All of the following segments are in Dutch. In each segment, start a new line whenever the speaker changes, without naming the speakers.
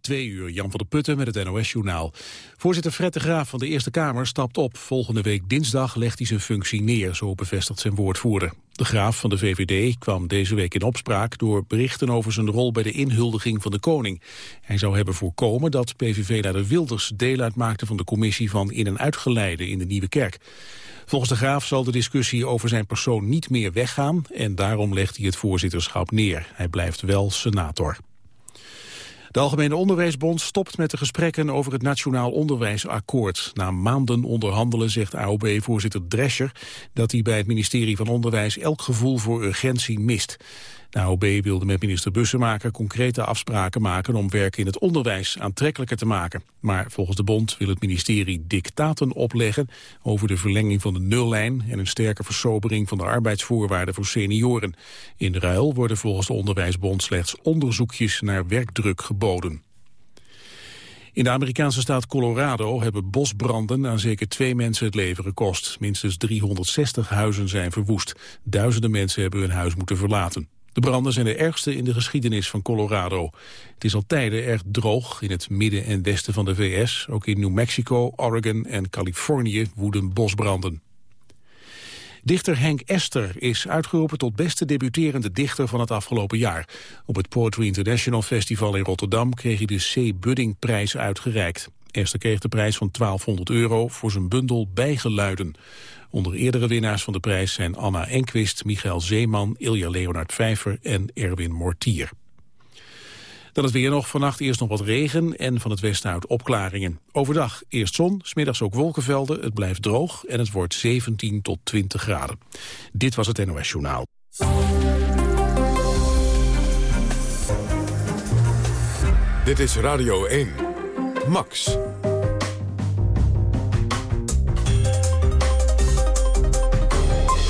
Twee uur, Jan van der Putten met het NOS-journaal. Voorzitter Fred de Graaf van de Eerste Kamer stapt op. Volgende week dinsdag legt hij zijn functie neer, zo bevestigt zijn woordvoerder. De Graaf van de VVD kwam deze week in opspraak... door berichten over zijn rol bij de inhuldiging van de koning. Hij zou hebben voorkomen dat PVV-leider Wilders deel uitmaakte... van de commissie van in- en uitgeleide in de Nieuwe Kerk. Volgens de Graaf zal de discussie over zijn persoon niet meer weggaan... en daarom legt hij het voorzitterschap neer. Hij blijft wel senator. De Algemene Onderwijsbond stopt met de gesprekken over het Nationaal Onderwijsakkoord. Na maanden onderhandelen zegt AOB-voorzitter Drescher dat hij bij het ministerie van Onderwijs elk gevoel voor urgentie mist. De AOB wilde met minister Bussemaker concrete afspraken maken om werk in het onderwijs aantrekkelijker te maken. Maar volgens de bond wil het ministerie dictaten opleggen over de verlenging van de nullijn en een sterke versobering van de arbeidsvoorwaarden voor senioren. In ruil worden volgens de Onderwijsbond slechts onderzoekjes naar werkdruk geboden. In de Amerikaanse staat Colorado hebben bosbranden aan zeker twee mensen het leven gekost. Minstens 360 huizen zijn verwoest. Duizenden mensen hebben hun huis moeten verlaten. De branden zijn de ergste in de geschiedenis van Colorado. Het is al tijden erg droog in het midden en westen van de VS. Ook in New Mexico, Oregon en Californië woeden bosbranden. Dichter Henk Ester is uitgeroepen tot beste debuterende dichter van het afgelopen jaar. Op het Poetry International Festival in Rotterdam kreeg hij de C. Budding-prijs uitgereikt. Ester kreeg de prijs van 1200 euro voor zijn bundel Bijgeluiden. Onder eerdere winnaars van de prijs zijn Anna Enquist, Michael Zeeman, Ilja Leonard Vijver en Erwin Mortier. Dan het weer nog. Vannacht eerst nog wat regen en van het westen uit opklaringen. Overdag eerst zon, smiddags ook wolkenvelden. Het blijft droog en het wordt 17 tot 20 graden. Dit was het NOS Journaal.
Dit is Radio 1. Max.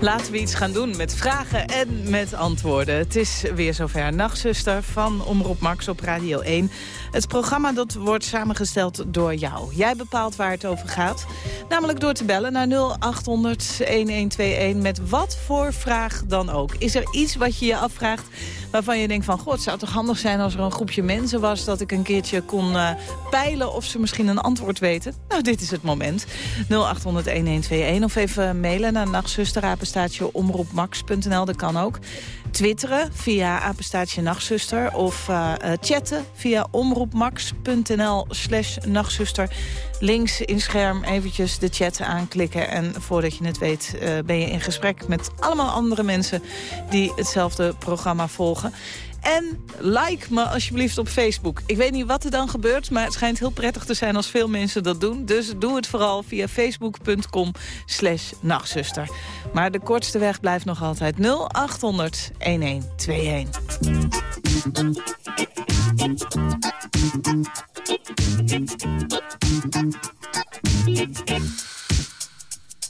Laten we iets gaan doen met vragen en met antwoorden. Het is weer zover. Nachtzuster van Omroep Max op Radio 1. Het programma dat wordt samengesteld door jou. Jij bepaalt waar het over gaat. Namelijk door te bellen naar 0800-1121 met wat voor vraag dan ook. Is er iets wat je je afvraagt waarvan je denkt van... god, het zou toch handig zijn als er een groepje mensen was... dat ik een keertje kon uh, peilen of ze misschien een antwoord weten? Nou, dit is het moment. 0800-1121 of even mailen naar nachtzusterapenstaatje omroepmax.nl. Dat kan ook. Twitteren via apenstaatje nachtzuster of uh, chatten via omroepmax.nl slash nachtzuster. Links in scherm eventjes de chat aanklikken en voordat je het weet uh, ben je in gesprek met allemaal andere mensen die hetzelfde programma volgen. En like me alsjeblieft op Facebook. Ik weet niet wat er dan gebeurt, maar het schijnt heel prettig te zijn als veel mensen dat doen. Dus doe het vooral via facebook.com slash nachtzuster. Maar de kortste weg blijft nog altijd 0800 1121.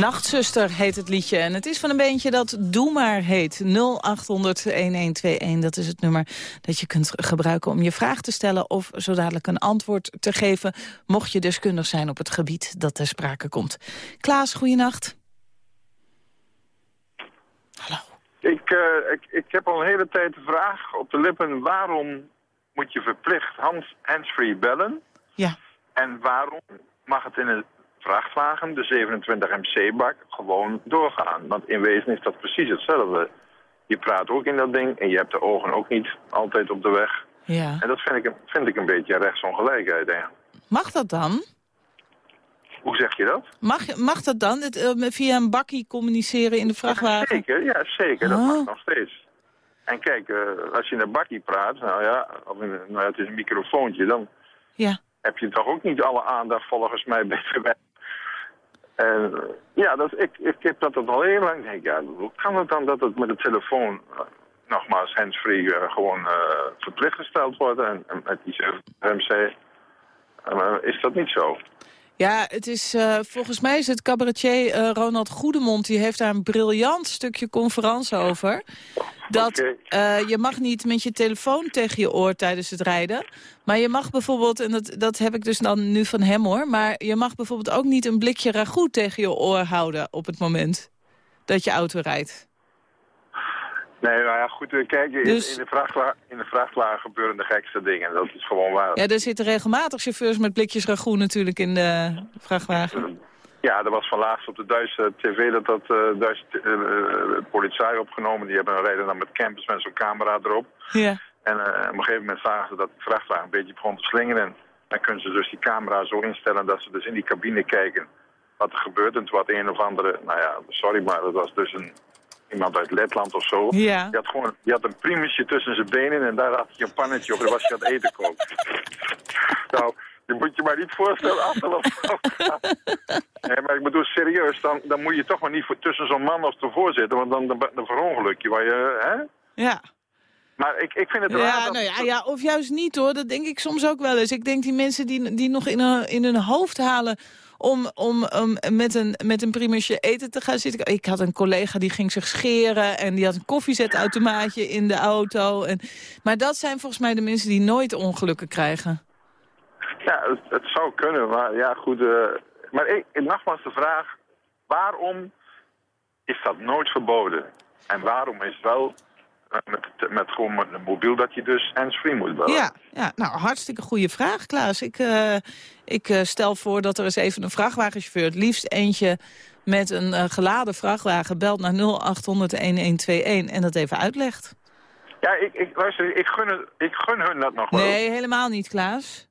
Nachtzuster heet het liedje. En het is van een beentje dat Doe Maar heet. 0800-1121, dat is het nummer dat je kunt gebruiken om je vraag te stellen... of zo dadelijk een antwoord te geven... mocht je deskundig zijn op het gebied dat ter sprake komt. Klaas, goeienacht. Hallo.
Ik, eh, ik, ik heb al een hele tijd de vraag op de lippen... waarom moet je verplicht hands- handsfree bellen?
Ja.
En waarom mag het in een vrachtwagen, de 27 MC-bak, gewoon doorgaan? Want in wezen is dat precies hetzelfde. Je praat ook in dat ding en je hebt de ogen ook niet altijd op de weg.
Ja.
En dat vind ik, een- vind ik een beetje rechtsongelijkheid.
Mag dat dan?
Hoe zeg je dat?
Mag, mag dat dan? Het, eh, via een bakkie communiceren in de vrachtwagen?
Zeker, ja zeker. Dat
Oh.
mag nog steeds. En kijk, eh, als je in een bakkie praat, nou ja, of in, nou ja, het is een microfoontje, dan
Ja.
heb je toch ook niet alle aandacht volgens mij bij En ja, ik, ik heb dat al heel lang. Denk, hoe kan het dan dat het met de telefoon, eh, nogmaals handsfree, eh, gewoon eh, verplicht gesteld wordt en, en met die MC? Is dat niet zo?
Ja, het is, eh, volgens mij is het cabaretier eh, Ronald Goedemond... die heeft daar een briljant stukje conferentie over. Dat eh, je mag niet met je telefoon tegen je oor tijdens het rijden. Maar je mag bijvoorbeeld, en dat, dat heb ik dus dan nu van hem hoor... maar je mag bijvoorbeeld ook niet een blikje ragout tegen je oor houden... op het moment dat je auto rijdt.
Nee, nou ja, goed, eh, kijk, in,
Dus-
in, de vrachtwagen, in de vrachtwagen gebeuren de gekste dingen. Dat is gewoon waar.
Ja, er zitten regelmatig chauffeurs met blikjes ragout natuurlijk in de vrachtwagen.
Ja, er was van laatst op de Duitse tv dat dat eh Duitse eh, politie opgenomen. Die hebben een rijden dan met campers met zo'n camera erop.
Ja.
En op een gegeven moment zagen ze dat de vrachtwagen een beetje begon te slingeren. En dan kunnen ze dus die camera zo instellen dat ze dus in die cabine kijken wat er gebeurt. En toen had een of andere, nou ja, sorry, maar dat was dus een, iemand uit Letland of zo.
Ja.
Die had gewoon die had een primusje tussen zijn benen en daar had hij een pannetje op. Daar was hij aan het eten koken. nou, je moet je maar niet voorstellen Nee, maar ik bedoel serieus, dan, dan moet je toch maar niet voor, tussen zo'n man of ervoor zitten, want dan, dan, dan verongeluk je. Waar je hè?
Ja.
Maar ik, ik vind het raar
Ja,
dat-
nou ja, ja, of juist niet hoor. Dat denk ik soms ook wel eens. Ik denk die mensen die, die nog in hun, in hun hoofd halen om, om, om met, een, met een primusje eten te gaan zitten. Ik had een collega die ging zich scheren en die had een koffiezetautomaatje in de auto. En, maar dat zijn volgens mij de mensen die nooit ongelukken krijgen.
Ja, het, zou kunnen, maar ja, goed. eh, maar ik, nogmaals de vraag, waarom is dat nooit verboden? En waarom is wel met, met gewoon met een mobiel dat je dus handsfree moet bellen?
Ja, ja, nou hartstikke goede vraag, Klaas. Ik, eh, ik eh, stel voor dat er eens even een vrachtwagenchauffeur, het liefst eentje met een eh, geladen vrachtwagen, belt naar 0800-1121 en dat even uitlegt.
Ja, ik, ik, luister, ik gun, het, ik gun hun dat nog wel.
Nee, helemaal niet, Klaas.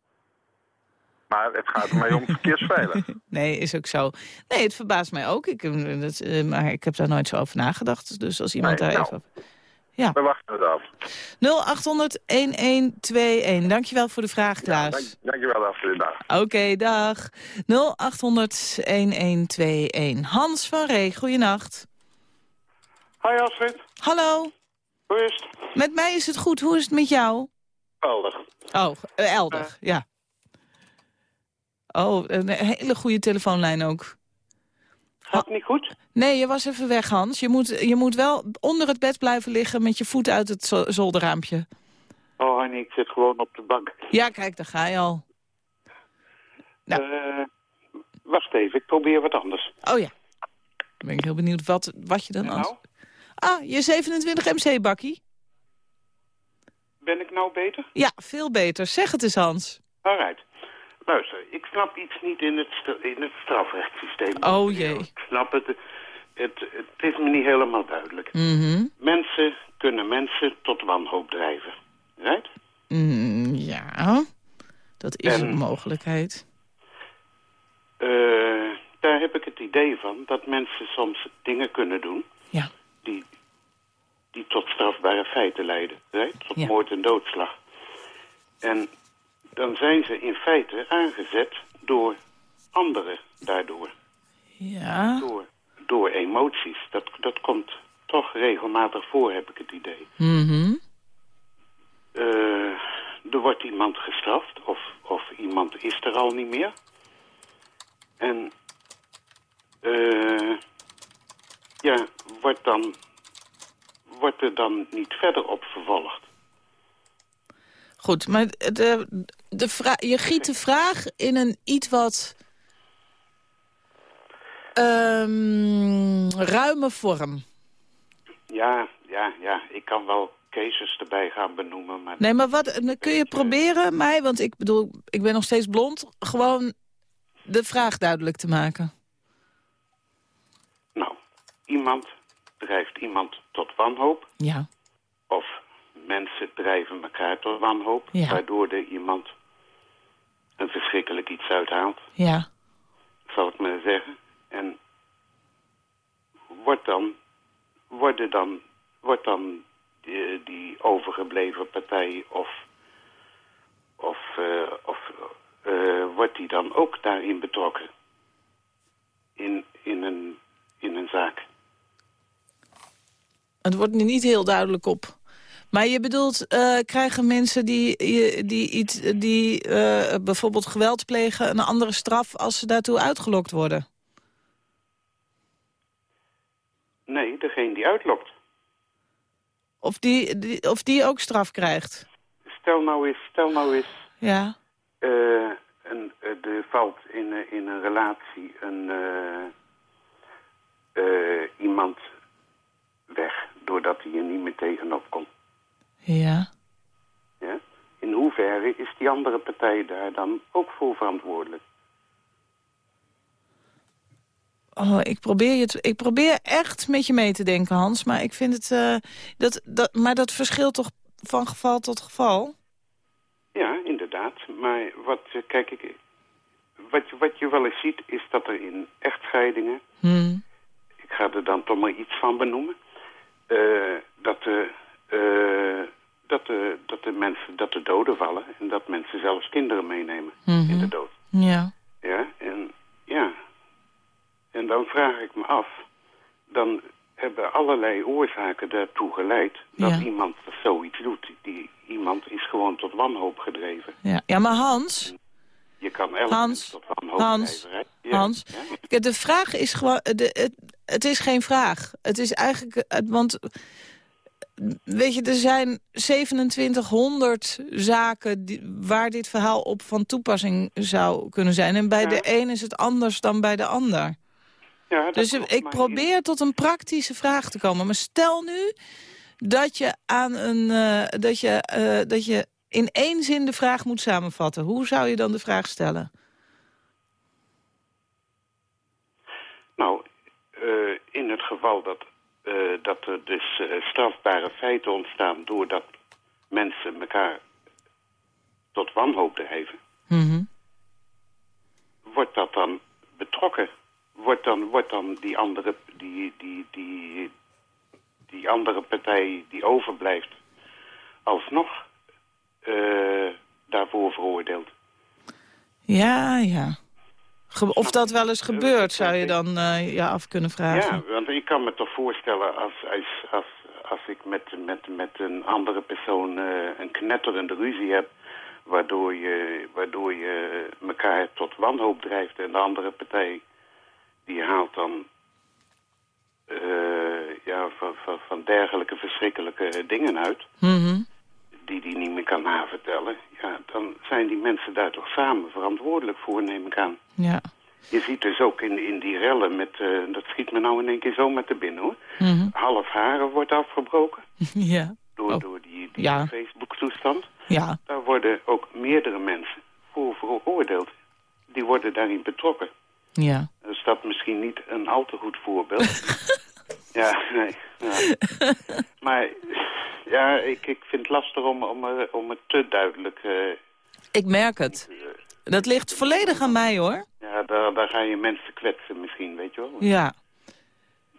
Maar het gaat mij om verkeersveilig.
Nee, is ook zo. Nee, het verbaast mij ook. Ik, dat, maar ik heb daar nooit zo over nagedacht. Dus als iemand
Nee,
daar
nou.
even... Ja.
We wachten het af.
0800-1121. Dankjewel voor de vraag, Klaas.
Dank, dankjewel, Astrid. Dag.
Oké, dag. 0800-1121. Hans van Ree, goeienacht.
Hi Astrid,
Hallo,
hoe is het?
met mij is het goed. Hoe is het met jou?
Geweldig.
Oh, eh, Elder, ja. Oh, een hele goede telefoonlijn ook.
Het niet goed?
Nee, je was even weg, Hans. Je moet, je moet wel onder het bed blijven liggen met je voet uit het zo- zolderraampje.
Oh nee, ik zit gewoon op de bank.
Ja, kijk, daar ga je al. Nou.
Eh, wacht even, ik probeer wat anders.
Oh ja. Dan ben ik heel benieuwd wat, wat je dan...
En nou?
Ah, je 27 MC-bakkie?
Ben ik nou beter?
Ja, veel beter. Zeg het eens, Hans.
Alright. Luister, ik snap iets niet in het, in het strafrechtssysteem.
Oh, jee.
Ik snap het. Het, het is me niet helemaal duidelijk.
Mhm.
Mensen kunnen mensen tot wanhoop drijven. Right?
Mm, ja, dat is
En-
een mogelijkheid.
Eh, daar heb ik het idee van dat mensen soms dingen kunnen doen...
Ja.
die, die tot strafbare feiten leiden. Right? Tot
Ja.
moord en doodslag. En dan zijn ze in feite aangezet door anderen daardoor.
Ja.
Door, door emoties. Dat, dat komt toch regelmatig voor, heb ik het idee. Eh, er wordt iemand gestraft of, of iemand is er al niet meer. En eh, ja, wordt, dan, wordt er dan niet verder op vervolgd.
Goed, maar de, de je giet de vraag in een iets wat ehm, ruime vorm.
Ja, ja, ja, ik kan wel cases erbij gaan benoemen, maar...
Nee, maar wat kun je proberen mij, want ik bedoel, ik ben nog steeds blond, gewoon de vraag duidelijk te maken.
Nou, iemand drijft iemand tot wanhoop.
Ja.
Of mensen drijven elkaar tot wanhoop.
Ja.
Waardoor er iemand een verschrikkelijk iets uithaalt,
Ja.
zal ik maar zeggen. En wordt dan, worden dan, wordt dan die, die overgebleven partij of, of, eh, of eh, wordt die dan ook daarin betrokken? In, in, een, in een zaak.
Het wordt nu niet heel duidelijk op. Maar je bedoelt, eh, krijgen mensen die, die, iets, die eh, bijvoorbeeld geweld plegen... een andere straf als ze daartoe uitgelokt worden?
Nee, degene die uitlokt.
Of die, die, of die ook straf krijgt?
Stel nou eens, stel nou eens
Ja.
eh, een, er valt in, in een relatie een, iemand weg doordat hij er niet meer tegenop komt.
Ja.
Ja? In hoeverre is die andere partij daar dan ook voor verantwoordelijk?
Oh, ik probeer, je te- ik probeer echt met je mee te denken, Hans. Maar ik vind het... eh, dat, dat, maar dat verschilt toch van geval tot geval?
Ja, inderdaad. Maar wat, eh, kijk, ik, wat, je- wat je wel eens ziet is dat er in echtscheidingen
Hmm.
ik ga er dan toch maar iets van benoemen. eh, dat, de, eh, dat, de, dat de mensen, dat de doden vallen en dat mensen zelfs kinderen meenemen
Mhm.
in de dood.
Ja.
Ja, en ja. En dan vraag ik me af, dan hebben allerlei oorzaken daartoe geleid dat
Ja.
iemand zoiets doet. Die, iemand is gewoon tot wanhoop gedreven.
Ja, ja maar Hans...
Je kan elk
Hans,
tot wanhoop
Hans,
drijven. Ja,
Hans, de vraag is gewoon... De, het, het is geen vraag. Het is eigenlijk... het- Want, weet je, er zijn 2700 zaken die, waar dit verhaal op van toepassing zou kunnen zijn. En bij
Ja.
de een is het anders dan bij de ander.
Ja,
Dus ik probeer tot een praktische vraag te komen. Maar stel nu dat je, aan een, eh, dat je, eh, dat je in één zin de vraag moet samenvatten. Hoe zou je dan de vraag stellen?
Nou, eh, in het geval dat, eh, dat er dus eh, strafbare feiten ontstaan... doordat mensen elkaar tot wanhoop drijven...
Mhm.
wordt dat dan betrokken? Wordt dan, wordt dan die andere, die, die, die, die andere partij die overblijft alsnog eh, daarvoor veroordeeld.
Ja, ja. Of dat wel eens gebeurt, zou je dan eh, je af kunnen vragen.
Ja, want ik kan me toch voorstellen als, als, als, als ik met, met, met een andere persoon eh, een knetterende ruzie heb... Waardoor je, waardoor je elkaar tot wanhoop drijft en de andere partij die haalt dan eh, ja, van, van, van dergelijke verschrikkelijke dingen uit...
Mhm.
Die die niet meer kan navertellen... Ja, dan zijn die mensen daar toch samen verantwoordelijk voor, neem ik aan.
Ja.
Je ziet dus ook in, in die rellen met, eh, dat schiet me nou in één keer zo met de binnen hoor.
Mhm.
Half haren wordt afgebroken
ja.
door,
Oh.
door die, die
Ja.
Facebook-toestand.
Ja.
Daar worden ook meerdere mensen voor veroordeeld. Die worden daarin betrokken.
Ja.
Dus dat misschien niet een al te goed voorbeeld. ja, nee. Ja. maar ja, ik, ik vind het lastig om, om, eh, om het te duidelijk... eh,
Ik merk het. Dat ligt volledig aan mij, hoor.
ja, daar, daar ga je mensen kwetsen misschien, weet je wel.
Ja.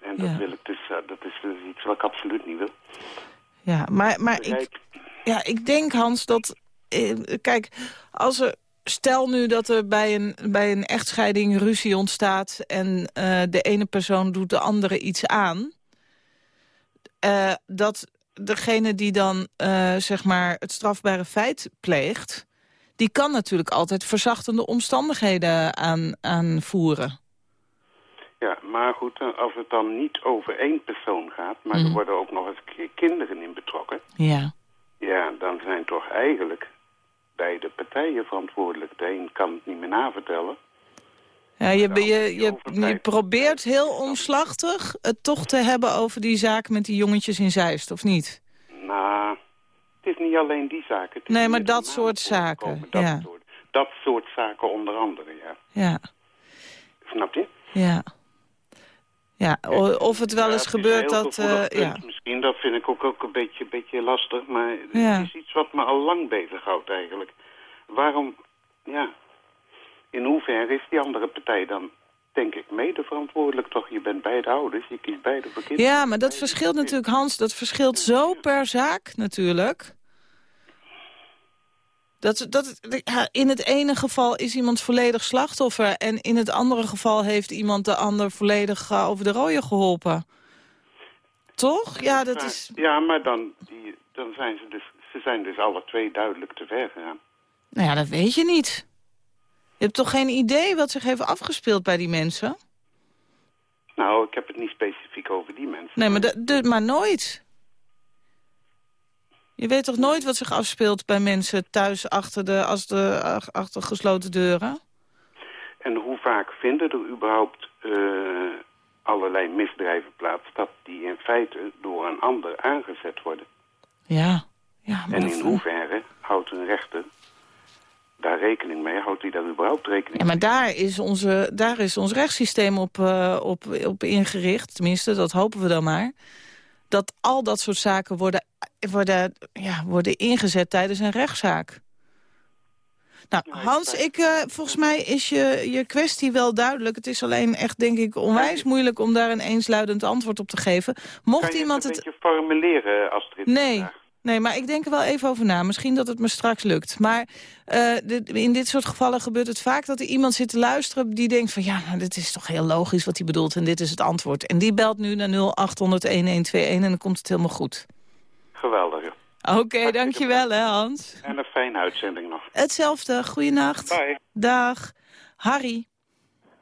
En dat
Ja.
wil ik dus, eh, dat is dus iets wat ik absoluut niet wil.
Ja, maar, maar ik, ja, ik denk, Hans, dat... eh, kijk, als er... Stel nu dat er bij een, bij een echtscheiding ruzie ontstaat... en eh, de ene persoon doet de andere iets aan... eh, dat degene die dan eh, zeg maar het strafbare feit pleegt... die kan natuurlijk altijd verzachtende omstandigheden aan, aanvoeren.
Ja, maar goed, eh, als het dan niet over één persoon gaat... maar
Mhm.
er worden ook nog eens ki- kinderen in betrokken...
Ja.
ja, dan zijn toch eigenlijk beide partijen verantwoordelijk. De een kan het niet meer navertellen.
Ja, je, je, je, probeert heel omslachtig het toch te hebben over die zaak met die jongetjes in Zeist, of niet?
Nou, het is niet alleen die zaken.
Nee, maar dat soort zaken.
Dat,
ja.
soort, dat soort zaken onder andere, ja.
Ja,
Snap je?
ja. Ja, of het wel eens gebeurt dat... eh, ja.
Misschien, dat vind ik ook, ook een beetje, beetje lastig. Maar
Ja.
het is iets wat me al lang bezighoudt eigenlijk. Waarom, ja, in hoeverre is die andere partij dan, denk ik, mede verantwoordelijk toch? Je bent beide ouders, je kiest beide voor kinderen.
ja, maar dat verschilt natuurlijk, Hans, dat verschilt zo per zaak natuurlijk. Dat, dat, in het ene geval is iemand volledig slachtoffer... en in het andere geval heeft iemand de ander volledig eh, over de rode geholpen. Toch? Ja, dat
Maar-
is...
Ja, maar dan, die, dan zijn ze dus, ze zijn dus alle twee duidelijk te ver gegaan.
Nou ja, dat weet je niet. Je hebt toch geen idee wat zich heeft afgespeeld bij die mensen?
Nou, ik heb het niet specifiek over die mensen.
Nee, maar, de, de- maar nooit. Je weet toch nooit wat zich afspeelt bij mensen thuis achter, de, als de, ach- achter gesloten deuren?
En hoe vaak vinden er überhaupt eh, allerlei misdrijven plaats... dat die in feite door een ander aangezet worden?
Ja. ja maar
En in hoeverre houdt een rechter daar rekening mee? Houdt hij daar überhaupt rekening
Ja, maar
mee?
daar is, onze, daar is ons rechtssysteem op, eh, op, op ingericht. Tenminste, dat hopen we dan maar. Dat al dat soort zaken worden, worden, ja, worden ingezet tijdens een rechtszaak. Nou, Hans, ik, eh, volgens mij is je, je kwestie wel duidelijk. Het is alleen echt, denk ik, onwijs moeilijk om daar een eensluidend antwoord op te geven. Mocht
Kan je
iemand
het
het...
een beetje formuleren, Astrid?
Nee,
vandaag?
Nee, maar ik denk er wel even over na. Misschien dat het me straks lukt. Maar eh, dit- in dit soort gevallen gebeurt het vaak dat er iemand zit te luisteren... die denkt van, ja, nou, dit is toch heel logisch wat hij bedoelt... en dit is het antwoord. En die belt nu naar 0800-1121 en dan komt het helemaal goed.
Geweldig.
Oké, dankjewel hè, Hans.
En een fijne uitzending nog.
Hetzelfde, goeienacht.
Bye.
Dag. Harry.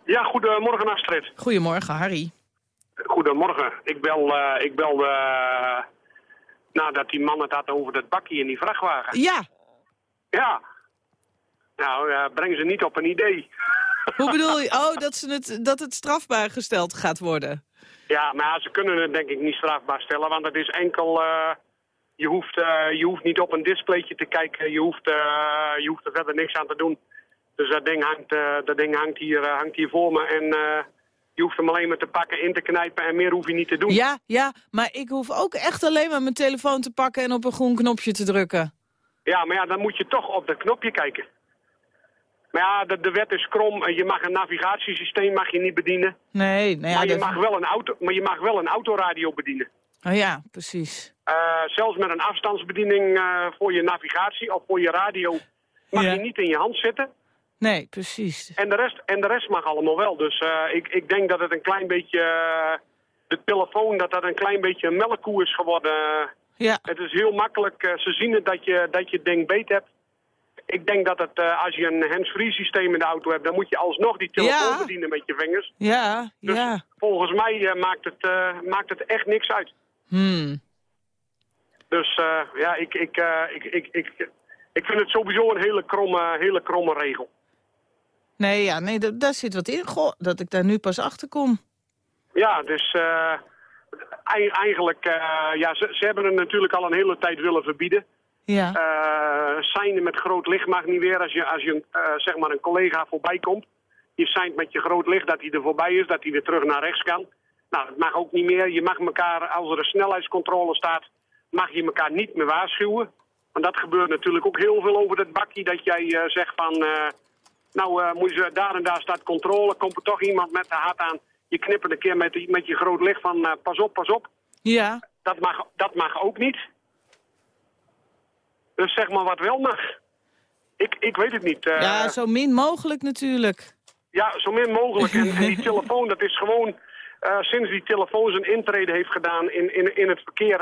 Ja, goedemorgen Astrid.
Goedemorgen, Harry.
Goedemorgen. Ik bel, eh, ik bel eh, nadat die man het had over dat bakje in die vrachtwagen.
Ja,
Ja. Nou, eh, breng ze niet op een idee.
hoe bedoel je? Oh, dat, ze het, dat het strafbaar gesteld gaat worden.
Ja, maar ze kunnen het denk ik niet strafbaar stellen, want het is enkel... eh, je, hoeft, eh, je hoeft niet op een displaytje te kijken, je hoeft, eh, je hoeft er verder niks aan te doen. Dus dat ding hangt, dat ding hangt, hier, hangt hier voor me en je hoeft hem alleen maar te pakken, in te knijpen en meer hoef je niet te doen.
Ja, ja, maar ik hoef ook echt alleen maar mijn telefoon te pakken... en op een groen knopje te drukken.
Ja, maar ja, dan moet je toch op dat knopje kijken. Maar ja, de, de wet is krom. en Je mag een navigatiesysteem mag je niet bedienen.
Nee, ja,
maar, je
dat-
mag wel een auto, maar je mag wel een autoradio bedienen.
Oh ja, precies.
Eh, zelfs met een afstandsbediening eh, voor je navigatie of voor je radio mag
Ja.
je niet in je hand zitten.
Nee, precies.
En de rest, en de rest mag allemaal wel. Dus eh, ik, ik denk dat het een klein beetje... eh, de telefoon, dat dat een klein beetje een melkkoe is geworden.
Ja,
Het is heel makkelijk. eh, ze zien het dat je, dat je het ding beet hebt. Ik denk dat het, als je een hands-free systeem in de auto hebt... dan moet je alsnog die telefoon
Ja.
bedienen met je vingers.
ja,
Dus
ja.
volgens mij maakt, het, maakt het echt niks uit.
Hmm.
Dus ja, ik, ik, eh, ik, ik, ik, ik vind het sowieso een hele kromme, hele kromme regel.
Nee, ja, nee, da- daar zit wat in. Goh, dat ik daar nu pas achter kom.
Ja, dus eh, ei- eigenlijk, eh, ja, ze, ze hebben het natuurlijk al een hele tijd willen verbieden.
Ja,
Eh seinen met groot licht mag niet weer als je, als je zeg maar een collega voorbij komt. Je seint met je groot licht dat hij er voorbij is, dat hij weer terug naar rechts kan. Nou, dat mag ook niet meer. Je mag elkaar, als er een snelheidscontrole staat, mag je elkaar niet meer waarschuwen. Want dat gebeurt natuurlijk ook heel veel over dat bakje, dat jij zegt van... nou, eh, moet je, daar en daar staat controle, komt er toch iemand met de haat aan. Je knippert een keer met, met je groot licht van eh, pas op, pas op.
ja.
Dat mag, dat mag ook niet. Dus zeg maar wat wel mag. Ik, ik weet het niet. eh,
ja, zo min mogelijk natuurlijk.
ja, zo min mogelijk. En, en die telefoon, dat is gewoon... sinds die telefoon zijn intrede heeft gedaan in, in, in het verkeer...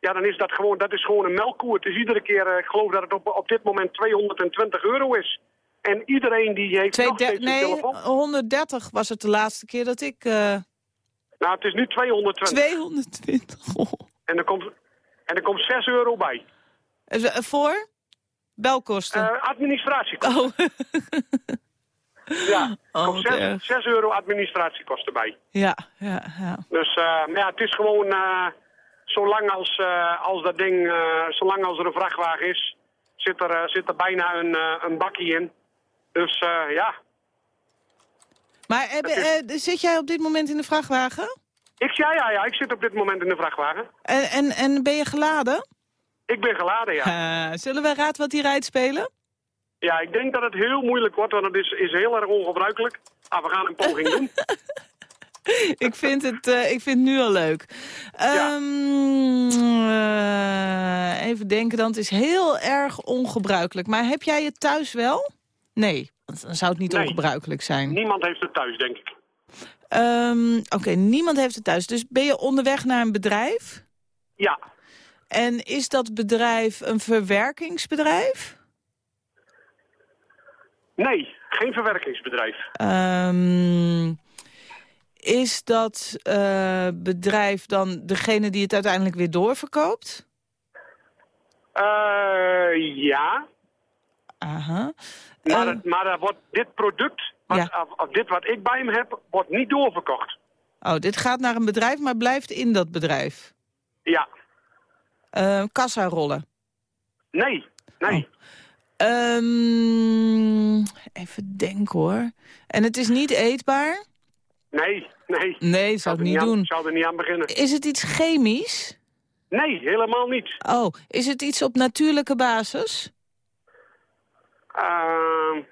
ja, dan is dat gewoon, dat is gewoon een melkkoe. Het is iedere keer, ik geloof dat het op, op dit moment 220 euro is. En iedereen die heeft nog steeds
nee,
telefoon.
130 was het de laatste keer dat ik... eh
Nou, het is nu 220.
220. Oh.
En er komt, en er komt 6 euro bij.
Eh, Voor? Belkosten.
Eh administratiekosten.
oh.
Ja, er komt
wat
6,
erg.
6 euro administratiekosten bij.
ja, ja, ja.
Dus maar ja, het is gewoon, zolang als, als dat ding, zolang als er een vrachtwagen is, zit er, zit er bijna een, een bakkie in. Dus eh, ja,
Maar heb, je- eh, zit jij op dit moment in de vrachtwagen?
ik, ja, ja, ja, ik zit op dit moment in de vrachtwagen.
En, en, en ben je geladen?
Ik ben geladen, ja.
Eh, zullen we Raad wat hij rijdt spelen?
Ja, ik denk dat het heel moeilijk wordt, want het is, is heel erg ongebruikelijk. Ah, we gaan een poging doen.
ik, vind het, eh, ik vind het nu al leuk. Ehm, eh, even denken dan, het is heel erg ongebruikelijk. Maar heb jij het thuis wel? Nee, dan zou het niet
Nee.
ongebruikelijk zijn.
Niemand heeft het thuis, denk ik.
Ehm, Oké, niemand heeft het thuis. Dus ben je onderweg naar een bedrijf?
Ja,
En is dat bedrijf een verwerkingsbedrijf?
nee, geen verwerkingsbedrijf.
Ehm, is dat eh, bedrijf dan degene die het uiteindelijk weer doorverkoopt?
Eh, ja,
Aha.
maar, het, maar wordt dit product, wat,
Ja.
of, of dit wat ik bij hem heb, wordt niet doorverkocht.
oh, dit gaat naar een bedrijf, maar blijft in dat bedrijf.
Ja,
Uh, Kassarollen.
nee, nee.
Ehm, even denken hoor. En het is niet eetbaar?
Nee, nee.
Nee, zou ik niet
aan-
doen.
zou er niet aan beginnen.
Is het iets chemisch?
Nee, helemaal niet.
Oh, is het iets op natuurlijke basis?
Ehm,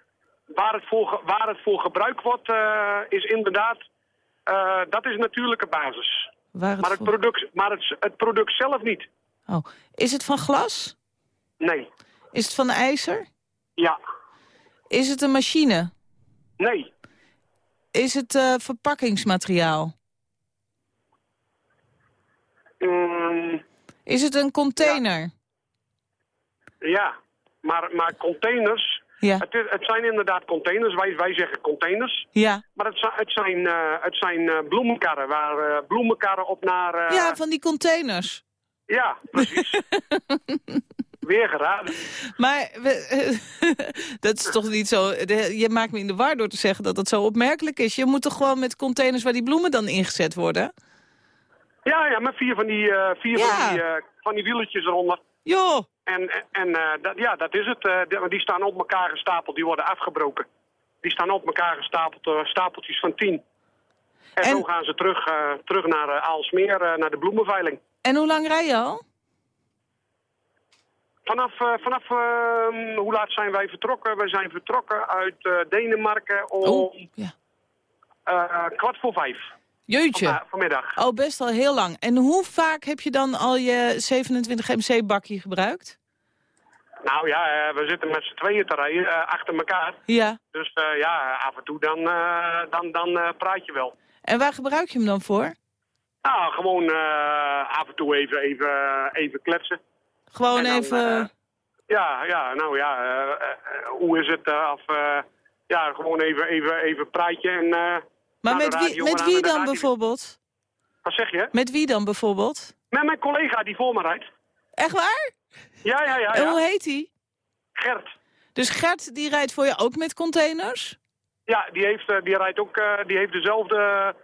waar, het voor, waar het voor gebruikt wordt, eh, is inderdaad, eh, dat is natuurlijke basis.
Waar het
Maar het
voor-
product, maar het, het product zelf niet.
Oh, is het van glas?
Nee,
Is het van ijzer?
ja,
Is het een machine?
nee,
Is het eh, verpakkingsmateriaal?
Mm,
Is het een container?
ja. Maar, maar containers,
Ja.
het, is, het zijn inderdaad containers. Wij, wij zeggen containers.
Ja,
Maar het, zi- het zijn, eh, het zijn eh, bloemenkarren, waar eh, bloemenkarren op naar...
ja van die containers.
Ja, precies. Weer geraden.
Maar we, dat is toch niet zo... de- je maakt me in de war door te zeggen dat dat zo opmerkelijk is. Je moet toch gewoon met containers waar die bloemen dan ingezet worden?
Ja, ja, met vier van die, vier
Ja.
van, die, van die wieletjes eronder.
Joh,
En, en eh, dat, ja, dat is het. eh, die- staan op elkaar gestapeld, die worden afgebroken. Die staan op elkaar gestapeld, eh, stapeltjes van tien. En,
En-
zo gaan ze terug, terug naar Aalsmeer, naar de bloemenveiling.
en hoe lang rij je al?
Vanaf, vanaf eh, hoe laat zijn wij vertrokken? Wij zijn vertrokken uit Denemarken om
Oh, ja.
kwart voor vijf.
Jeetje.
Vanda- vanmiddag.
Oh, best al heel lang. En hoe vaak heb je dan al je 27 MC-bakje gebruikt?
Nou ja, eh, we zitten met z'n tweeën te rijden, eh, achter elkaar.
Ja.
Dus eh, ja, af en toe dan, dan, dan praat je wel.
En waar gebruik je hem dan voor?
Nou, gewoon af en toe even, even, even kletsen.
Gewoon
dan,
even...
Ja, ja, nou ja, hoe is het? of, ja, gewoon even, even, even praatje en...
maar
de
met wie, met wie dan bijvoorbeeld?
Wat zeg je?
Met wie dan bijvoorbeeld?
Met mijn collega die voor me rijdt.
Echt waar?
Ja, ja, ja.
En hoe heet hij?
Gert.
Dus Gert, die rijdt voor je ook met containers?
Ja, die, heeft, eh, die rijdt ook, eh, die heeft dezelfde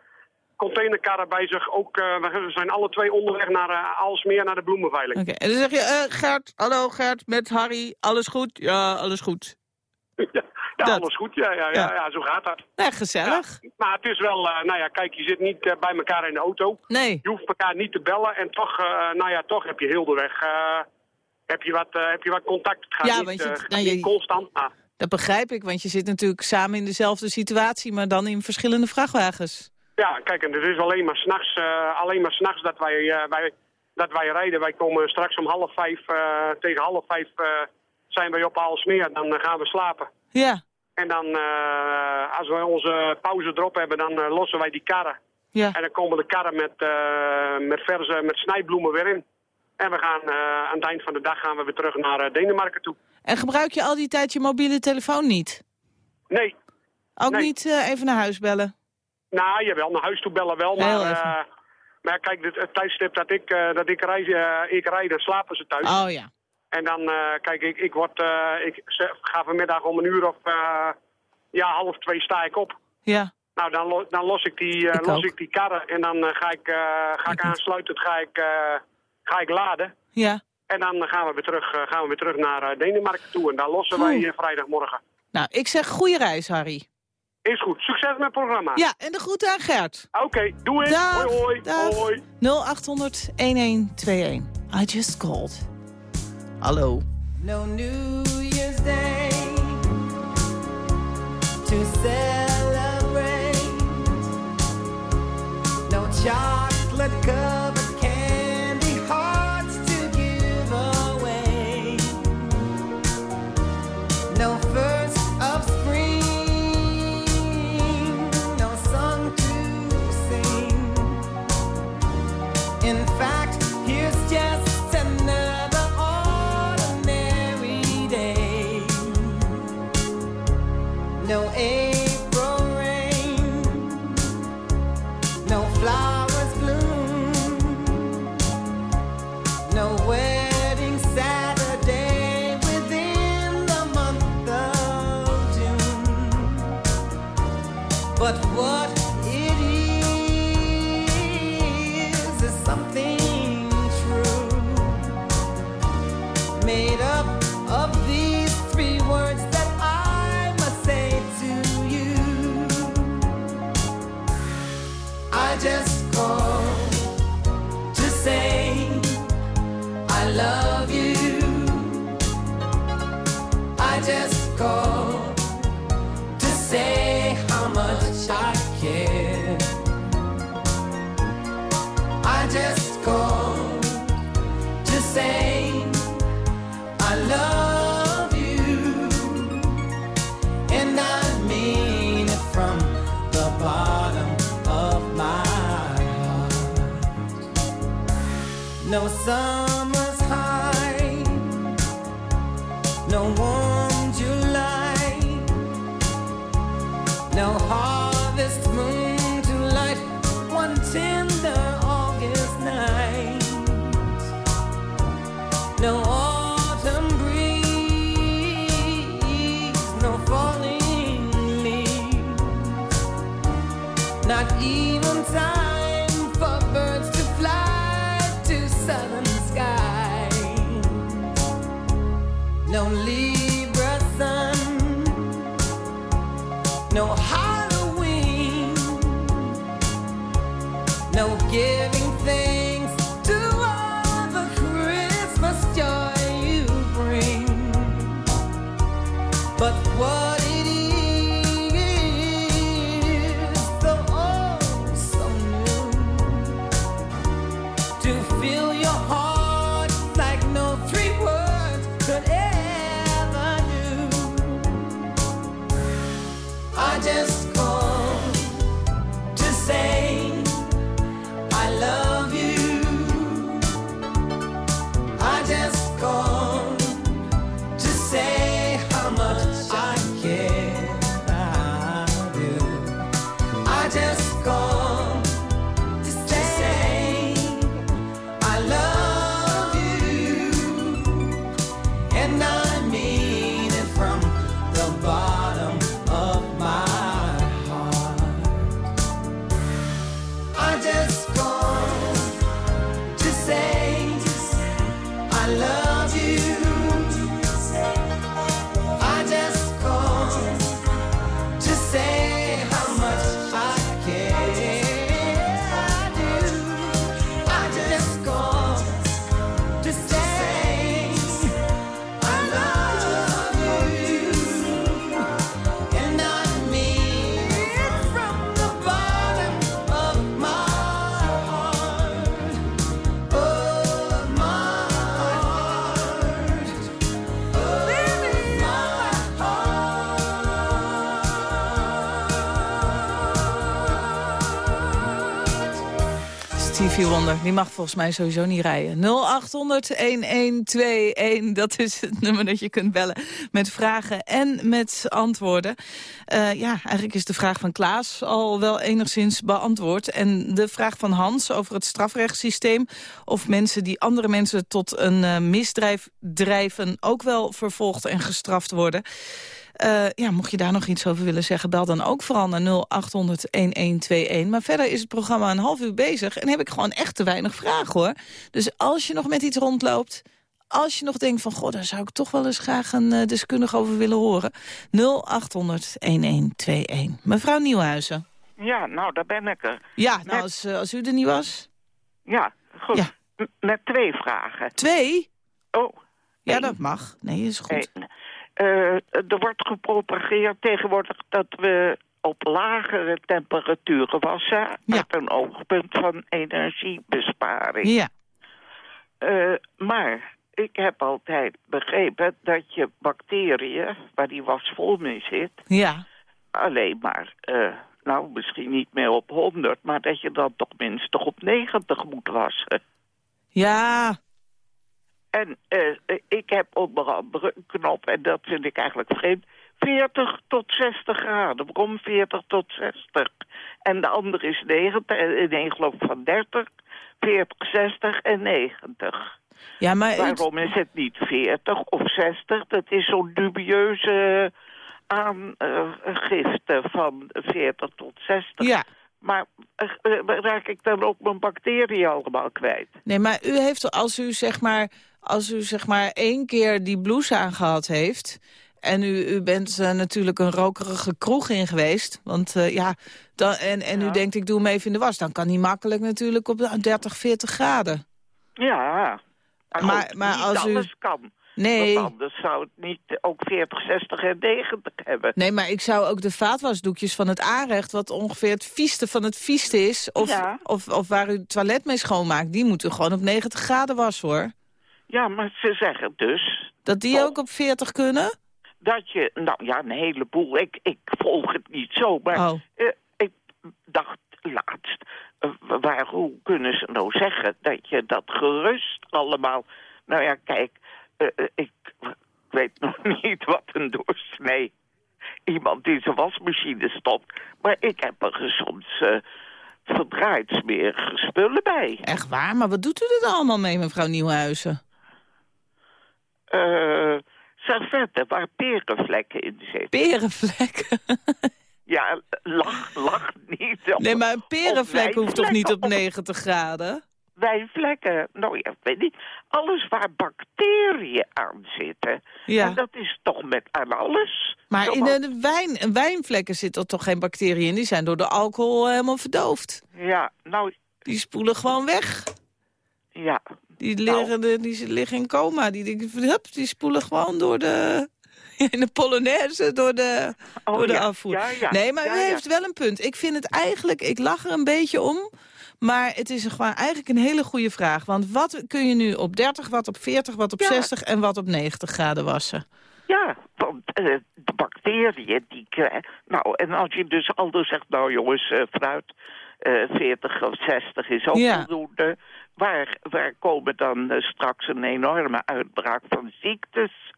containerkarren bij zich. Ook, eh, we zijn alle twee onderweg naar uh, Alsmeer, naar de bloemenveiling.
Oké, en dan zeg je, Gert, hallo Gert, met Harry, alles goed? Ja, alles goed.
Ja, ja
Dat.
alles goed. Ja, ja, ja,
Ja.
zo gaat dat.
Nee, gezellig.
Maar het is wel, eh, nou ja, kijk, je zit niet eh, bij elkaar in de auto.
Nee.
Je hoeft elkaar niet te bellen en toch, eh, nou ja, toch heb je heel de weg, heb, je wat, heb je wat contact. Het gaat
Ja,
niet,
want je-
constant.
Dat begrijp ik, want je zit natuurlijk samen in dezelfde situatie, maar dan in verschillende vrachtwagens.
Ja, kijk, en het is alleen maar s'nachts alleen maar 's nachts dat wij, wij, dat wij rijden. Wij komen straks om half vijf, tegen half vijf zijn wij op Aalsmeer. Dan gaan we slapen.
Ja.
En dan, uh, als we onze pauze erop hebben, dan uh, lossen wij die karren.
Ja.
En dan komen de karren met, uh, met verse, met snijbloemen weer in. En we gaan, aan het eind van de dag gaan we weer terug naar Denemarken toe.
En gebruik je al die tijd je mobiele telefoon niet?
Nee.
Ook
Nee.
niet even naar huis bellen?
Nou, jawel, naar huis toe bellen wel. Maar, maar kijk, het, het tijdstip dat ik, dat ik, reis, uh, ik rijd, dan slapen ze thuis.
Oh ja.
En dan, uh, kijk, ik, ik, word, uh, ik ga vanmiddag om een uur of uh, ja, half twee sta ik op.
Ja.
Nou, dan, lo- dan los, ik die,
Ik
los
ook.
ik die karren en dan ga ik, ga ik
Ik niet.
aansluiten, ga ik, ga ik laden.
Ja.
En dan gaan we weer terug, gaan we weer terug naar Denemarken toe. En dan lossen
Oeh.
wij uh, vrijdagmorgen.
Nou, ik zeg goede reis, Harry.
Is goed. Succes met het programma.
Ja, en de groeten aan Gert.
Oké, doe het. Hoi, hoi.
dag.
hoi.
0800 1121. I just called. Hallo.
No New Year's Day to celebrate. No chocolate
Die mag volgens mij sowieso niet rijden. 0800-1121, dat is het nummer dat je kunt bellen met vragen en met antwoorden. Eh, ja, eigenlijk is de vraag van Klaas al wel enigszins beantwoord. En de vraag van Hans over het strafrechtssysteem... of mensen die andere mensen tot een uh, misdrijf drijven... ook wel vervolgd en gestraft worden... Uh, ja, mocht je daar nog iets over willen zeggen, bel dan ook vooral naar 0800-1121. Maar verder is het programma een half uur bezig en heb ik gewoon echt te weinig vragen hoor. Dus als je nog met iets rondloopt, als je nog denkt van... goh, daar zou ik toch wel eens graag een uh, deskundige over willen horen. 0800-1121. Mevrouw Nieuwhuizen.
Ja, nou, daar ben ik er.
Ja, nou, met... als, uh, als u er niet was.
Ja, goed.
Ja.
Met twee vragen.
Twee?
Oh.
Ja, dat mag. Nee, is goed.
Uh, er wordt gepropageerd tegenwoordig dat we op lagere temperaturen wassen...
Ja.
met een oogpunt van energiebesparing.
Ja.
Uh, maar ik heb altijd begrepen dat je bacteriën, waar die was vol mee zit...
Ja.
alleen maar, uh, nou misschien niet meer op 100... maar dat je dan toch minstens op 90 moet wassen.
Ja,
en uh, ik heb onder andere een knop, en dat vind ik eigenlijk vreemd... 40 tot 60 graden. Waarom 40 tot 60? En de andere is 90, en één geloof van 30, 40, 60 en 90.
Ja, maar
Waarom is het niet 40 of 60? Dat is zo'n dubieuze aangifte van 40 tot 60.
Ja.
Maar uh, raak ik dan ook mijn bacteriën allemaal kwijt?
Nee, maar u heeft, als u zeg maar, als u zeg maar één keer die blouse aangehad heeft... en u, u bent uh, natuurlijk een rokerige kroeg in geweest... want uh, ja, dan, en, en ja. u denkt ik doe hem even in de was... dan kan hij makkelijk natuurlijk op 30, 40 graden.
Ja, maar,
maar, maar
niet
als u...
alles kan.
Nee.
Want anders zou het niet ook 40, 60 en 90 hebben.
Nee, maar ik zou ook de vaatwasdoekjes van het aanrecht... wat ongeveer het vieste van het vieste is... of,
ja.
of, of waar u het toilet mee schoonmaakt... die moet u gewoon op 90 graden wassen, hoor.
Ja, maar ze zeggen dus...
Dat die ook op 40 kunnen?
Dat je, nou ja, een heleboel. Ik, ik volg het niet zo, maar
oh.
uh, ik dacht laatst... Uh, waarom kunnen ze nou zeggen dat je dat gerust allemaal... Nou ja, kijk, uh, ik weet nog niet wat een doorsnee iemand in zijn wasmachine stopt. Maar ik heb er soms uh, verdraaid smerige spullen bij.
Echt waar? Maar wat doet u er dan allemaal mee, mevrouw Nieuwhuizen?
Uh, servetten waar perenvlekken in zitten.
Perenvlekken?
ja, lach, lach niet. Op,
nee, maar een perenvlek hoeft toch niet op 90 graden?
wijnvlekken, nou ja, weet niet, alles waar bacteriën aan zitten.
Ja.
En dat is toch met aan alles.
Maar in de wijn, wijnvlekken zitten toch geen bacteriën in? Die zijn door de alcohol helemaal verdoofd.
Ja, nou...
Die spoelen gewoon weg.
Ja.
Die liggen, nou. die liggen in coma. Die, die, hup, die spoelen gewoon door de... In de Polonaise door de,
oh,
door de
ja.
afvoer.
Ja, ja.
Nee, maar u heeft wel een punt. Ik vind het eigenlijk, ik lach er een beetje om... Maar het is gewoon eigenlijk een hele goede vraag. Want wat kun je nu op 30, wat op 40, wat op
ja.
60 en wat op 90 graden wassen?
Ja, want uh, de bacteriën, die... Nou, en als je dus altijd zegt, nou jongens, uh, fruit, 40 of 60 is ook
ja.
voldoende. Waar, waar komen dan uh, straks een enorme uitbraak van ziektes?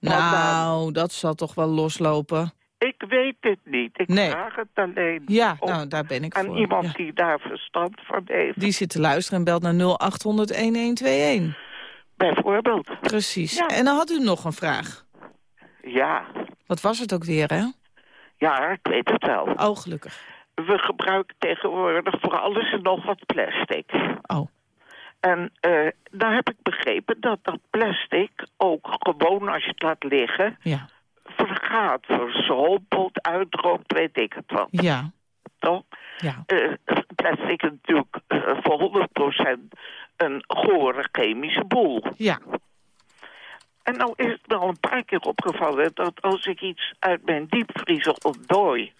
Nou, dan... dat zal toch wel loslopen.
Ik weet het niet. Ik
nee.
vraag het alleen.
Ja, nou, daar ben ik
aan
voor.
iemand
ja.
die daar verstand van heeft.
Die zit te luisteren en belt naar 0800-1121.
Bijvoorbeeld.
Precies.
Ja.
En dan had u nog een vraag.
Ja.
Wat was het ook weer, hè?
Ja, ik weet het wel.
Oh, gelukkig.
We gebruiken tegenwoordig voor alles en nog wat plastic.
Oh.
En uh, dan heb ik begrepen dat dat plastic ook gewoon als je het laat liggen...
Ja
vergaat, verzolpelt, uitdroogt, weet ik het wat.
Ja.
Toch?
Ja.
Uh, plastic is natuurlijk uh, voor 100% een gore chemische boel.
Ja.
En nou is het me al een paar keer opgevallen dat als ik iets uit mijn diepvriezer ontdooi...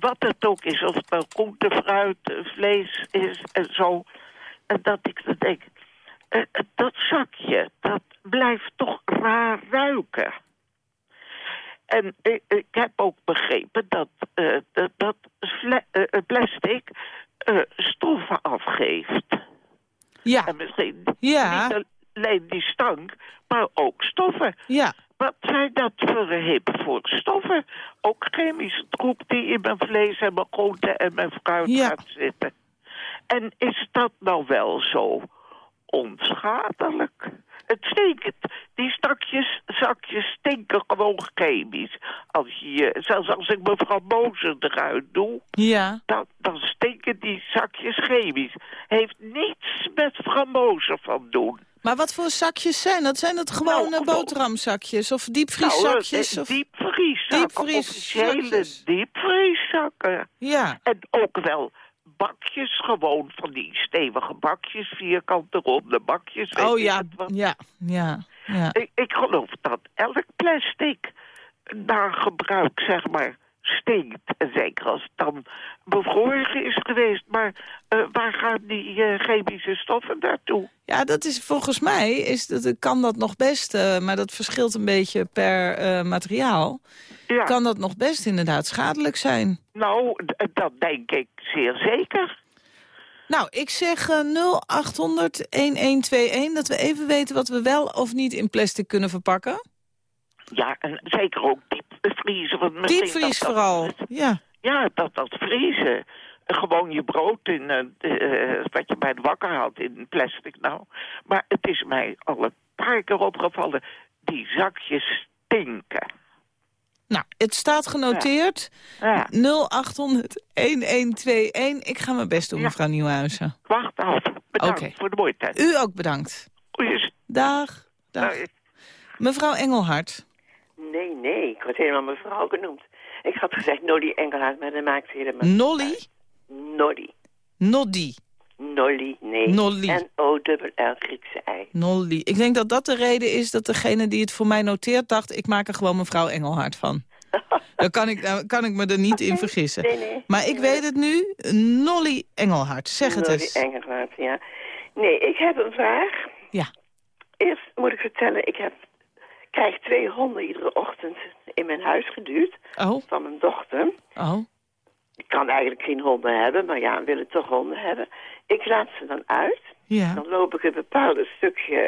wat het ook is, of het nou groente, fruit, vlees is en zo... en dat ik dan denk, uh, dat zakje, dat blijft toch raar ruiken... En ik, ik, heb ook begrepen dat, uh, dat, dat plastic uh, stoffen afgeeft.
Ja.
En misschien
Ja.
niet alleen die stank, maar ook stoffen.
Ja.
Wat zijn dat voor hip voor stoffen? Ook chemische troep die in mijn vlees en mijn groente en mijn fruit
Ja.
gaat zitten. En is dat nou wel zo onschadelijk? Het stinkt. Die stakjes, zakjes stinken gewoon chemisch. Als je, zelfs als ik mijn frambozen eruit doe,
Ja.
dan, dan stinken die zakjes chemisch. Heeft niets met frambozen van doen.
Maar wat voor zakjes zijn dat? Zijn dat gewone
Nou, gewoon-
boterhamzakjes of diepvrieszakjes?
Nou,
of...
diepvrieszakken. Officiële diepvrieszakken.
Ja.
En ook wel bakjes, gewoon van die stevige bakjes, vierkante ronde bakjes. weet
Oh ja, ja, ja, ja.
Ik, ik geloof dat elk plastic na gebruik, zeg maar, stinkt. En Zeker als het dan bevroren is geweest. Maar eh, waar gaan die eh, chemische stoffen naartoe?
Ja, dat is volgens mij, is dat, kan dat nog best, eh, maar dat verschilt een beetje per eh, materiaal.
Ja.
Kan dat nog best inderdaad schadelijk zijn?
Nou, dat denk ik zeer zeker.
Nou, ik zeg eh 0800-1121, dat we even weten wat we wel of niet in plastic kunnen verpakken.
Ja, en zeker ook diepvriezen. want
Diepvries
dat dat-
vooral, ja.
Ja, dat dat vriezen. Gewoon je brood in, eh, wat je bij de wakker had in plastic nou. Maar het is mij al een paar keer opgevallen, die zakjes stinken.
Nou, het staat genoteerd.
Ja,
0800-1121. Ik ga mijn best doen,
Ja.
mevrouw Nieuwhuizen.
wacht af. Bedankt voor de moeite.
U ook bedankt.
Goeie
Dag. Dag.
Dag.
Mevrouw Engelhart.
Nee, nee, ik word helemaal mevrouw genoemd. Ik had gezegd Nolly Engelhard, maar dat maakt helemaal...
Nolly?
Nolly.
Noddy.
Nolly, nee.
Nolly.
N-O-L-L Griekse ei.
Nolly. Ik denk dat dat de reden is dat degene die het voor mij noteert... dacht, ik maak er gewoon mevrouw Engelhart van. Daar kan ik, daar kan ik me er niet in vergissen.
Nee, nee.
Maar ik weet het nu. Nolly Engelhart. Zeg het
Nolly
eens.
Engelhard, ja. Nee, ik heb een vraag.
Ja.
Eerst moet ik vertellen, ik heb, krijg twee honden iedere ochtend in mijn huis geduwd.
Oh,
Van mijn dochter.
oh.
Ik kan eigenlijk geen honden hebben, maar ja, willen toch honden hebben. Ik laat ze dan uit.
Ja,
Dan loop ik een bepaald stukje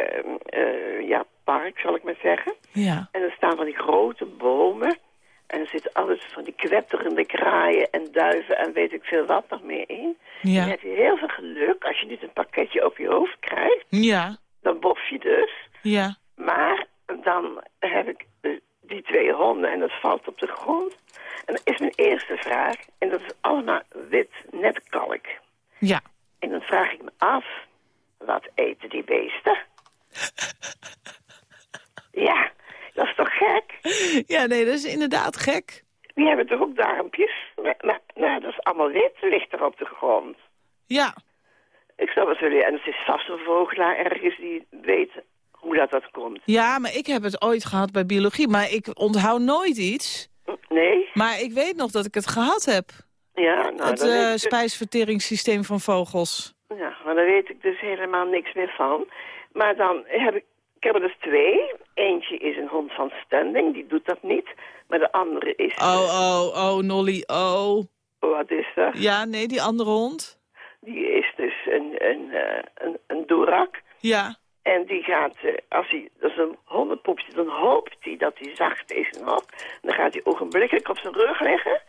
eh, ja, park, zal ik maar zeggen.
ja.
En er staan van die grote bomen. En er zitten alles van die kwetterende kraaien en duiven en weet ik veel wat nog meer in.
Ja.
Dan heb je heel veel geluk als je niet een pakketje op je hoofd krijgt.
Ja,
Dan bof je dus.
ja.
Dan heb ik eh, die twee honden en dat valt op de grond. En dat is mijn eerste vraag. En dat is allemaal wit, net kalk.
Ja.
En dan vraag ik me af, wat eten die beesten? ja, dat is toch gek?
Ja, nee, dat is inderdaad gek.
Die hebben toch ook darmpjes? Maar, maar nou, dat is allemaal wit, ligt er op de grond.
Ja.
Ik zou wel willen, en het is vast een vogelaar ergens die weet hoe dat, dat komt.
Ja, maar ik heb het ooit gehad bij biologie. Maar ik onthoud nooit iets.
Nee?
Maar ik weet nog dat ik het gehad heb.
Ja, nou,
het eh,
dus-
spijsverteringssysteem van vogels.
Ja, maar daar weet ik dus helemaal niks meer van. Maar dan heb ik, ik heb er dus twee. Eentje is een hond van standing, die doet dat niet. Maar de andere is...
Oh, oh, oh, Nolly, oh.
Wat is dat?
Ja, nee, die andere hond.
Die is dus een, een, eh, een, een doerak.
Ja.
En die gaat, eh, als hij, dat is een hondenpoepje, dan hoopt hij dat hij zacht is en. Dan gaat hij ogenblikkelijk op zijn rug liggen.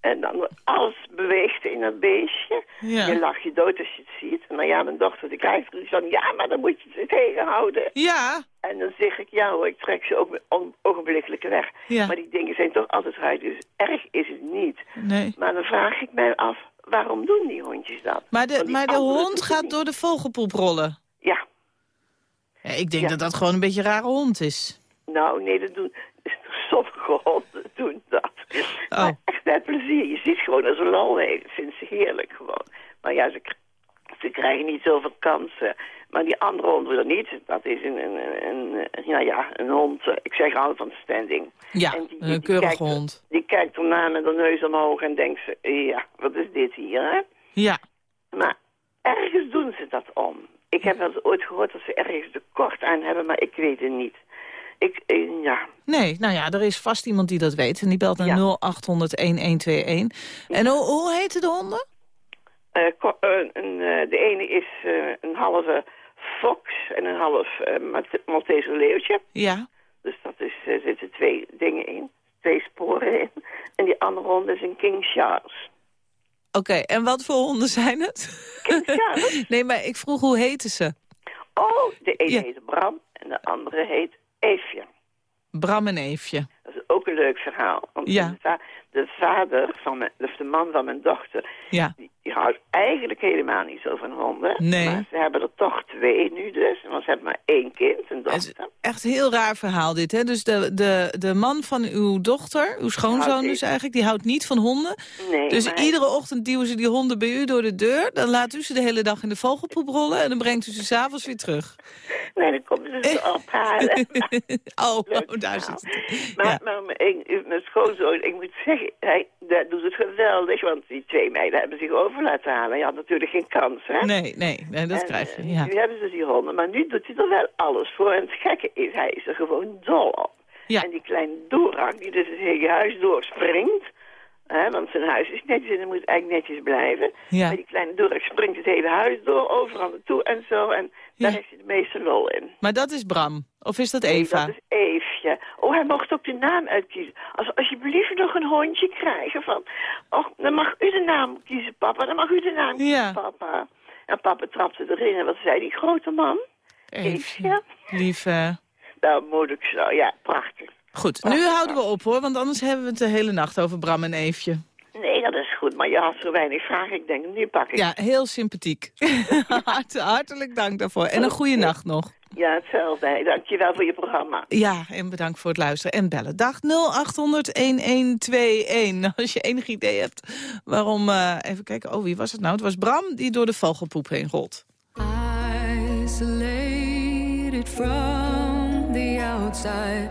En dan alles beweegt in dat beestje.
Ja.
Je lacht je dood als je het ziet. Maar ja, mijn dochter die krijgt van, ja, maar dan moet je ze tegenhouden.
Ja.
En dan zeg ik, ja hoor, ik trek ze ook ogenblikkelijk weg.
Ja.
Maar die dingen zijn toch altijd uit, dus erg is het niet.
Nee.
Maar dan vraag ik mij af, waarom doen die hondjes dat?
Maar de, maar de hond
het
gaat
niet.
door de vogelpoep rollen.
Ja,
ik denk
Ja.
dat dat gewoon een beetje een rare hond is.
nou nee, dat doen... Sommige honden doen dat.
Oh.
Maar echt met plezier. Je ziet gewoon dat ze lol heeft. Dat vindt ze heerlijk gewoon. Maar ja, ze, ze krijgen niet zoveel kansen. Maar die andere hond wil dat niet. Dat is een, een, een, een- ja, ja, een hond. Ik zeg altijd van standing.
Ja,
En die-
een
die
keurige
kijkt-
hond.
Die kijkt ernaar met haar neus omhoog en denkt ze... Ja, wat is dit hier, hè?
Ja.
Maar ergens doen ze dat om. Ik heb wel eens ooit gehoord dat ze ergens tekort aan hebben, maar ik weet het niet. Ik, eh, ja,
Nee, nou ja, er is vast iemand die dat weet. En die belt naar
Ja.
0800-1121. En hoe, hoe heten de honden?
eh, eh, de ene is een halve fox en een half Malt- Maltese leeuwtje.
Ja.
Dus dat is, er zitten twee dingen in, twee sporen in. En die andere hond is een King Charles.
Oké, en wat voor honden zijn het? Nee, maar ik vroeg hoe heten ze?
Oh, de ene
Ja.
heet Bram en de andere heet Eefje.
Bram en Eefje.
Dat is ook een leuk verhaal. Want
Ja.
de, va- de vader, van mijn, of de man van mijn dochter,
Ja.
die, die houdt eigenlijk helemaal niet zo van honden.
Nee.
Maar ze hebben er toch twee nu dus. Want ze hebben maar één kind, een
Het is
dochter.
echt een heel raar verhaal dit, hè? Dus de, de, de man van uw dochter, uw schoonzoon dus eigenlijk, die houdt niet van honden.
Nee,
Dus
maar-
iedere ochtend duwen ze die honden bij u door de deur. Dan laat u ze de hele dag in de vogelpoep rollen en dan brengt u ze s'avonds weer terug.
Nee, dan komen ze ze ophalen.
oh, daar zit het.
Maar,
Ja.
Maar mijn, mijn schoonzoon, ik moet zeggen, hij dat doet het geweldig. Want die twee meiden hebben zich over laten halen. Hij had natuurlijk geen kans, hè?
Nee, nee, nee, dat
En,
krijg je.
eh,
Ja.
Nu hebben ze die honden, maar nu doet hij er wel alles voor. En het gekke is, hij is er gewoon dol op.
Ja.
En die kleine Dorak, die dus het hele huis doorspringt... Hè, want zijn huis is netjes en hij moet eigenlijk netjes blijven.
Ja.
Maar die kleine Dorak springt het hele huis door, overal naartoe en zo. En daar
Ja.
heeft hij de meeste lol in.
Maar dat is Bram. Of is dat
Nee,
Eva?
dat is Eefje. Oh, hij mocht ook de naam uitkiezen. Als alsjeblieft nog een hondje krijgen van... Och, dan mag u de naam kiezen, papa. Dan mag u de naam kiezen,
Ja.
papa. En papa trapte erin. En wat zei die grote man?
Eefje. Lief. eh.
Nou, moeilijk zo. Ja, prachtig.
Goed, nu houden we op hoor, want anders hebben we het de hele nacht over Bram en Eefje.
Nee, dat is goed. Maar je had zo weinig vragen. Ik denk, nu pak ik.
Ja, heel sympathiek. Hart- hartelijk dank daarvoor. En een goede nacht nog.
Ja, hetzelfde. Dankjewel voor je programma.
Ja, en bedankt voor het luisteren en bellen. Dag 0800-1121. Als je enig idee hebt waarom... eh, even kijken, oh wie was het nou? Het was Bram die door de vogelpoep heen rolt.
Isolated from the outside,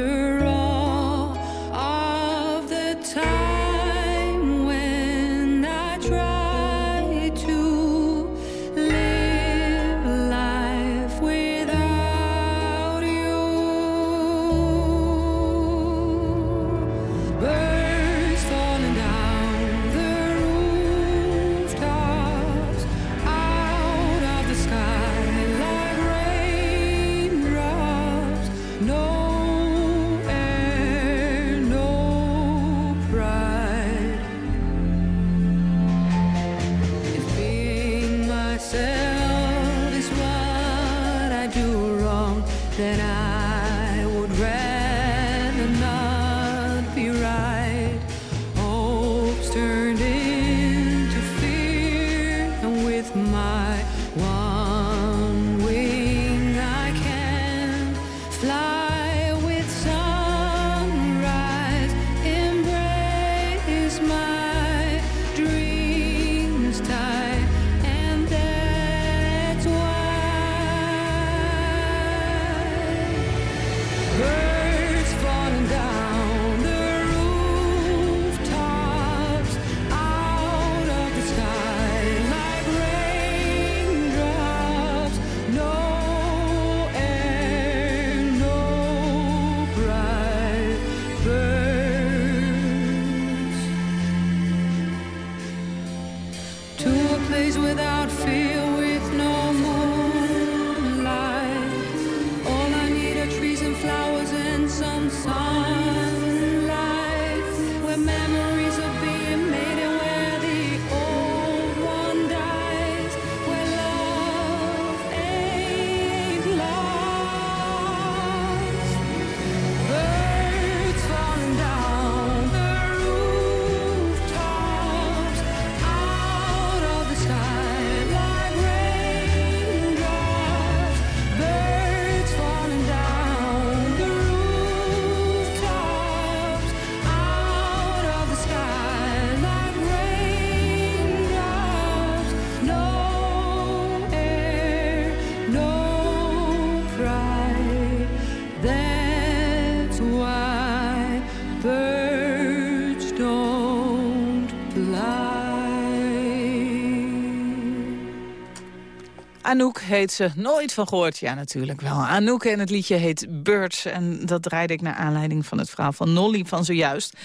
Anouk heet ze. Nooit van gehoord. Ja, natuurlijk wel. Anouk en het liedje heet Birds. En dat draaide ik naar aanleiding van het verhaal van Nolly van zojuist.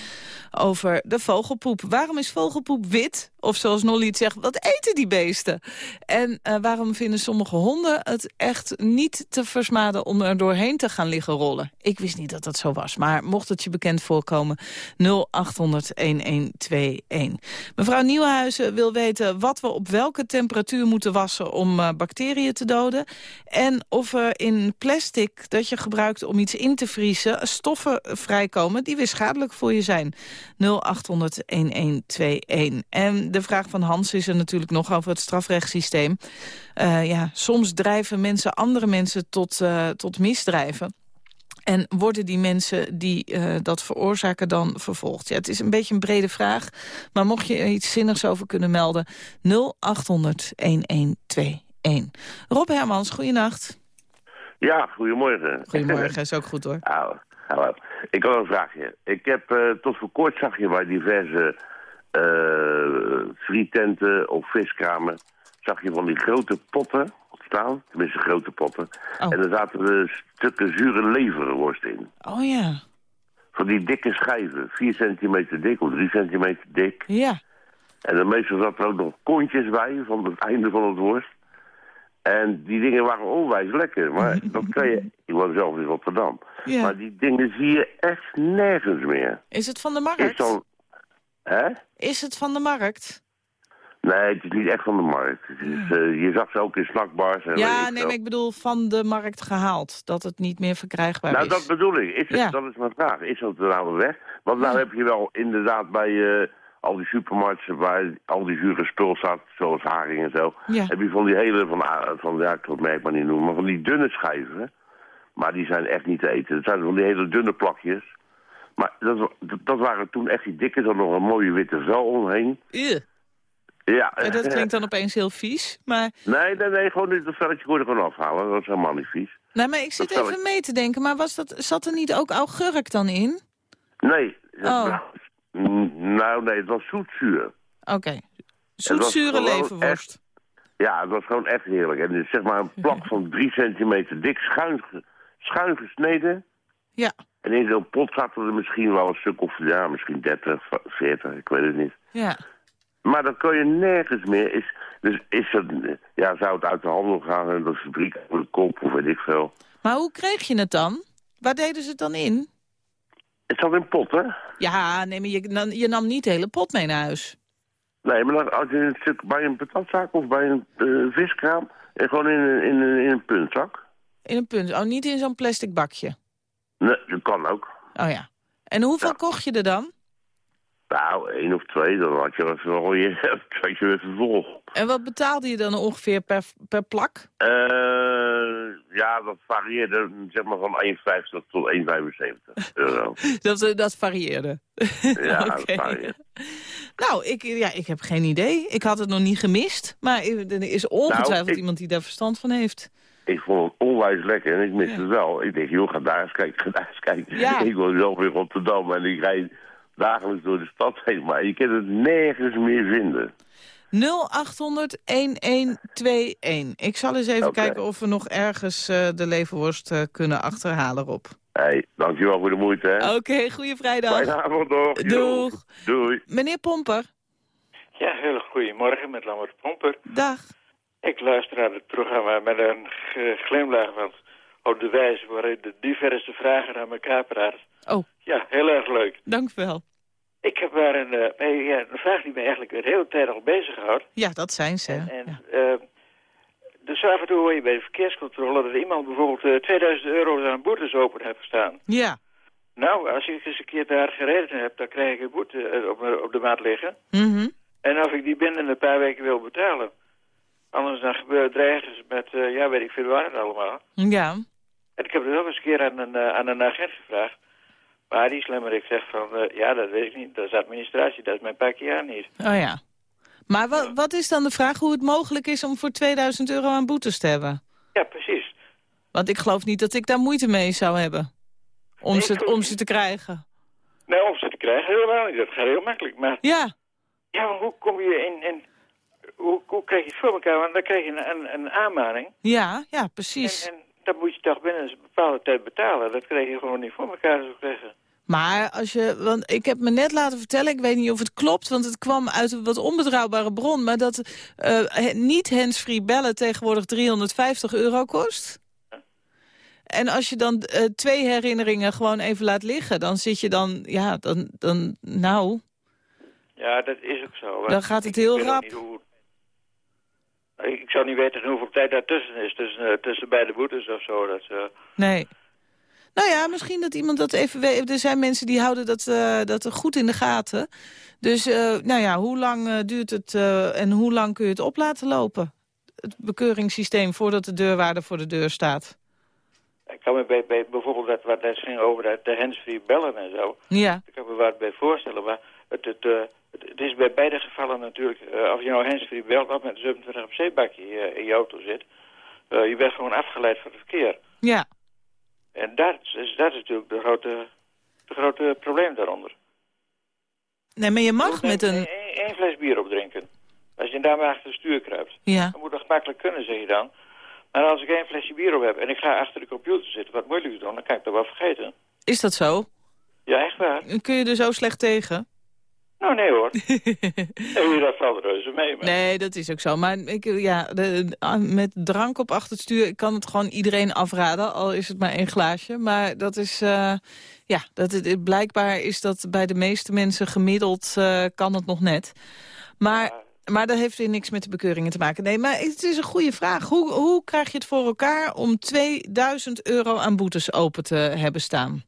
Over de vogelpoep. Waarom is vogelpoep wit? Of zoals Nolly het zegt, wat eten die beesten? En eh, waarom vinden sommige honden het echt niet te versmaden... om er doorheen te gaan liggen rollen? Ik wist niet dat dat zo was. Maar mocht het je bekend voorkomen, 0800-1121. Mevrouw Nieuwenhuizen wil weten wat we op welke temperatuur moeten wassen... om eh, bacteriën te doden. En of er in plastic dat je gebruikt om iets in te vriezen... stoffen vrijkomen die weer schadelijk voor je zijn. 0800-1121. En de vraag van Hans is er natuurlijk nog over het strafrechtssysteem. Eh, ja, soms drijven mensen andere mensen tot, eh, tot misdrijven. En worden die mensen die eh, dat veroorzaken dan vervolgd? Ja, het is een beetje een brede vraag. Maar mocht je er iets zinnigs over kunnen melden... 0800-1121. Rob Hermans, goeienacht.
Ja, goedemorgen.
Goedemorgen, is ook goed hoor.
Nou, hallo. Ik had een vraagje. Ik heb tot voor kort zag je bij diverse frietenten of viskramen... zag je van die grote potten staan. Tenminste, grote potten.
Oh.
En er zaten er stukken zure leverworst in.
Oh ja,
Van die dikke schijven. 4 centimeter dik of 3 centimeter dik.
ja.
En dan meestal zat er ook nog kontjes bij van het einde van het worst. En die dingen waren onwijs lekker. Maar dat kan je... Ik woon zelf in Rotterdam.
Ja.
Maar die dingen zie je echt nergens meer.
Is het van de
Is
markt?
dan... Hè?
Is het van de markt?
Nee, het is niet echt van de markt. Het is, eh, je zag ze ook in snackbars. En
Ja,
ik
nee, maar ik bedoel van de markt gehaald. Dat het niet meer verkrijgbaar
Nou,
is.
dat bedoel ik. Is het,
Ja.
Dat is mijn vraag. Is dat er nou weg? Want nou heb je wel inderdaad bij eh, al die supermarkten... waar al die zure spul staat, zoals haring en zo...
Ja.
heb je van die hele, van, ah, van ja, ik kan het merk maar niet noemen... maar van die dunne schijven. Maar die zijn echt niet te eten. Het zijn van die hele dunne plakjes. Maar dat, dat, waren toen echt die dikke, er nog een mooie witte vel omheen. Ja.
Ja, dat klinkt dan opeens heel vies. Maar,
Nee, nee, nee, gewoon dat velletje kon je gewoon afhalen. Dat is helemaal niet vies.
nee, maar ik zit
Dat
even mee te denken. Maar was dat, zat er niet ook augurk dan in?
Nee.
Oh.
Nou, nee, het was zoetzuur.
Oké.
Was
Zoetzure
gewoon
leverworst.
Ja, het was gewoon echt heerlijk. En zeg maar een plak van drie centimeter dik, schuin, schuin gesneden.
Ja.
En in zo'n pot zaten er misschien wel een stuk of, ja, misschien 30, 40, ik weet het niet.
Ja.
Maar dat kan je nergens meer. Is, dus is het, ja, zou het uit de handel gaan en de fabriek voor de kop of weet ik veel.
Maar hoe kreeg je het dan? Waar deden ze het dan in?
Het zat in potten.
Ja, nee, maar je, nam- je nam niet de hele pot mee naar huis.
Nee, maar dan, als je een stuk bij een patatzaak of bij een eh, viskraam... en gewoon in, een- in, een- in een puntzak.
In een punt. Oh, niet in zo'n plastic bakje.
Nee, dat kan ook.
Oh ja. En hoeveel kocht je er dan?
Nou, één of twee, dan had je even wel je, had je even vol.
En wat betaalde je dan ongeveer per, per plak?
Eh, ja, dat varieerde zeg maar van 1,50 tot 1,75 euro.
Dat, dat varieerde.
Ja, dat varieerde.
Nou, ik, ja, ik heb geen idee. Ik had het nog niet gemist. Maar er is ongetwijfeld
Nou, ik-
iemand die daar verstand van heeft.
Ik vond het onwijs lekker en ik miste het wel. Ik denk, joh, ga daar eens kijken, ga daar eens kijken.
Ja.
Ik woon zelf in Rotterdam en ik rijd dagelijks door de stad heen. Maar je kunt het nergens meer vinden.
0800-1121. Ik zal eens even kijken of we nog ergens eh, de leverworst eh, kunnen achterhalen, Rob.
Hé, hey, dankjewel voor de moeite, hè.
Oké, goeie vrijdag.
Fijne avond nog.
Doeg.
Doei.
Meneer Pomper,
Ja, heel goedemorgen met Lambert Pomper.
dag.
Ik luister naar het programma met een glimlach, want op de wijze waarin de diverse vragen aan elkaar praten.
Oh.
Ja, heel erg leuk.
Dank u wel.
Ik heb daar een, eh, een vraag die mij eigenlijk de hele tijd al bezighoudt.
Ja, dat zijn ze.
En,
Ja.
eh, dus af en toe hoor je bij de verkeerscontrole dat iemand bijvoorbeeld eh, 2000 euro aan boetes open heeft staan.
Ja.
Nou, als ik eens een keer daar gereden heb, dan krijg ik een boete eh, op, op de maat liggen.
Mhm.
En of ik die binnen een paar weken wil betalen. Anders dan gebeurt dreigen ze met, eh, ja, weet ik veel waar het allemaal.
Ja.
En ik heb het ook eens een keer aan een, eh, aan een agent gevraagd. Maar die slimmerik zegt van, eh, ja, dat weet ik niet. Dat is administratie, dat is mijn pakje aan niet.
Oh ja. Maar wa wat is dan de vraag hoe het mogelijk is om voor 2000 euro aan boetes te hebben?
Ja, precies.
Want ik geloof niet dat ik daar moeite mee zou hebben. Om,
Nee,
ze, om ze te krijgen.
Nou, om ze te krijgen helemaal niet. Dat gaat heel makkelijk. Maar
Ja.
ja, maar hoe kom je in, in hoe, hoe krijg je het voor elkaar? Want dan krijg je een, een, een aanmaning.
Ja, ja, precies.
En, en dat moet je toch binnen een bepaalde tijd betalen. Dat krijg je gewoon niet voor elkaar, ik zeggen.
Maar als je, want ik heb me net laten vertellen, ik weet niet of het klopt, want het kwam uit een wat onbetrouwbare bron, maar dat he- niet handsfree bellen tegenwoordig 350 euro kost. En als je dan eh, twee herinneringen gewoon even laat liggen, dan zit je dan, ja, dan, dan nou,
Ja, dat is ook zo.
Dan gaat het heel
ik weet ook
rap.
niet hoe- Ik, zou niet weten hoeveel tijd daartussen is, tussen, eh, tussen beide boetes of zo. Dat, eh,
nee. Nou ja, misschien dat iemand dat even weet. Er zijn mensen die houden dat, eh, dat goed in de gaten. Dus, nou ja, hoe lang duurt het en hoe lang kun je het op laten lopen? Het bekeuringssysteem voordat de deurwaarder voor de deur staat.
ik kan me bij, bij bijvoorbeeld dat wat net ging over dat de handsfree bellen en zo.
Ja.
Ik kan me wat bij voorstellen, maar het, het, eh, het, het is bij beide gevallen natuurlijk, eh, of je nou handsfree belt of met een 27 op zeebakje in je auto zit, eh, je bent gewoon afgeleid van het verkeer.
Ja.
En dat is, dat is natuurlijk de grote, de grote probleem daaronder.
Nee, maar je mag met een...
Één fles bier opdrinken. Als je daarmee achter het stuur kruipt.
Ja.
Dat moet toch makkelijk kunnen, zeg je dan. Maar als ik één flesje bier op heb en ik ga achter de computer zitten, wat moeilijk doen, dan kan ik dat wel vergeten.
Is dat zo?
Ja, echt waar.
Kun je er zo slecht tegen?
Nou, nee hoor. nee, dat valt reuze mee. Maar...
Nee, dat is ook zo. Maar ik, ja, de, ah, met drank op achter het stuur ik kan het gewoon iedereen afraden. Al is het maar één glaasje. Maar dat is... eh, ja, dat het, blijkbaar is dat bij de meeste mensen gemiddeld eh, kan het nog net. Maar, maar dat heeft weer niks met de bekeuringen te maken. Nee, maar het is een goede vraag. Hoe, hoe krijg je het voor elkaar om 2000 euro aan boetes open te hebben staan?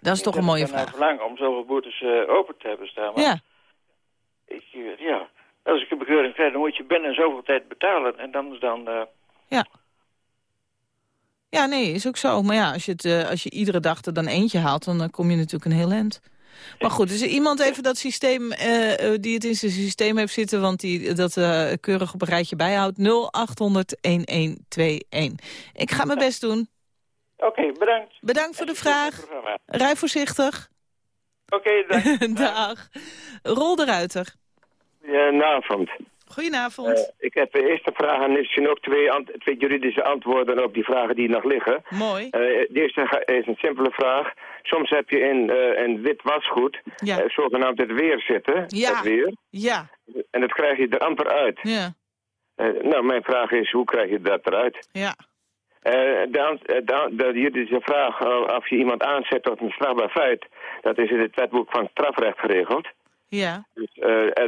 Dat is toch een mooie
Ik
vraag.
heb verlang om zoveel boetes eh, open te hebben staan. Maar
Ja.
ik, eh, ja. Als ik een bekeuring krijg, dan moet je binnen zoveel tijd betalen. En dan is dan... eh,
Ja. Ja, nee, is ook zo. Maar ja, als je, het, als je iedere dag er dan eentje haalt, dan kom je natuurlijk een heel eind. Maar goed, dus iemand even dat systeem, die het in zijn systeem heeft zitten... want die dat keurig op een rijtje bijhoudt, 0800-1121. Ik ga mijn best doen.
Oké, bedankt.
Bedankt voor de vraag. Rij voorzichtig.
Oké, dank.
Dag. Rol de Ruiter.
Goedenavond.
Goedenavond.
Eh, ik heb de eerste vraag en er zijn ook twee, ant- twee juridische antwoorden op die vragen die nog liggen.
Mooi.
Eh, de eerste is een simpele vraag. Soms heb je in, eh in wit wasgoed
Ja.
zogenaamd het weer zitten.
Ja.
Het weer.
Ja.
En dat krijg je er amper uit.
Ja.
Eh, nou, mijn vraag is, hoe krijg je dat eruit?
Ja.
Eh, de, an- eh, de, an- de vraag eh, of je iemand aanzet tot een strafbaar feit... dat is in het wetboek van strafrecht geregeld.
Ja.
Dus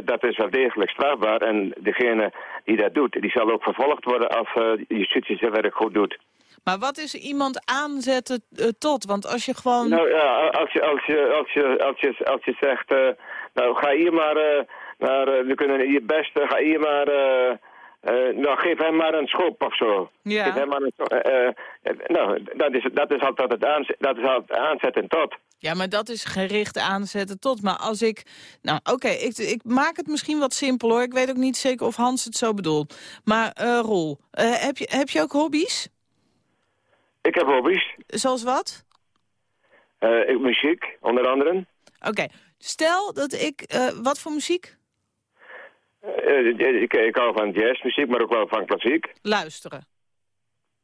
dat is wel degelijk strafbaar. En degene die dat doet, die zal ook vervolgd worden als eh, justitie zijn werk goed doet.
Maar wat is iemand aanzetten tot? Want als je gewoon...
Nou ja, als je, als je, als je, als je, als je zegt, nou ga hier maar naar, we kunnen hier best, eh, ga hier maar, eh, nou geef hem maar een schop of zo.
Ja.
Geef hem maar een, schop. eh, eh, nou, dat is, dat is altijd het aanzet, dat is altijd aanzetten tot.
Ja, maar dat is gericht aanzetten tot. Maar als ik... Nou, oké, ik, ik maak het misschien wat simpel hoor. Ik weet ook niet zeker of Hans het zo bedoelt. Maar eh, heb, je, heb je ook hobby's?
Ik heb hobby's,
Zoals wat?
Ik, muziek onder andere.
Oké, stel dat ik... wat voor muziek?
Eh, ik, ik hou van jazzmuziek, maar ook wel van klassiek.
Luisteren.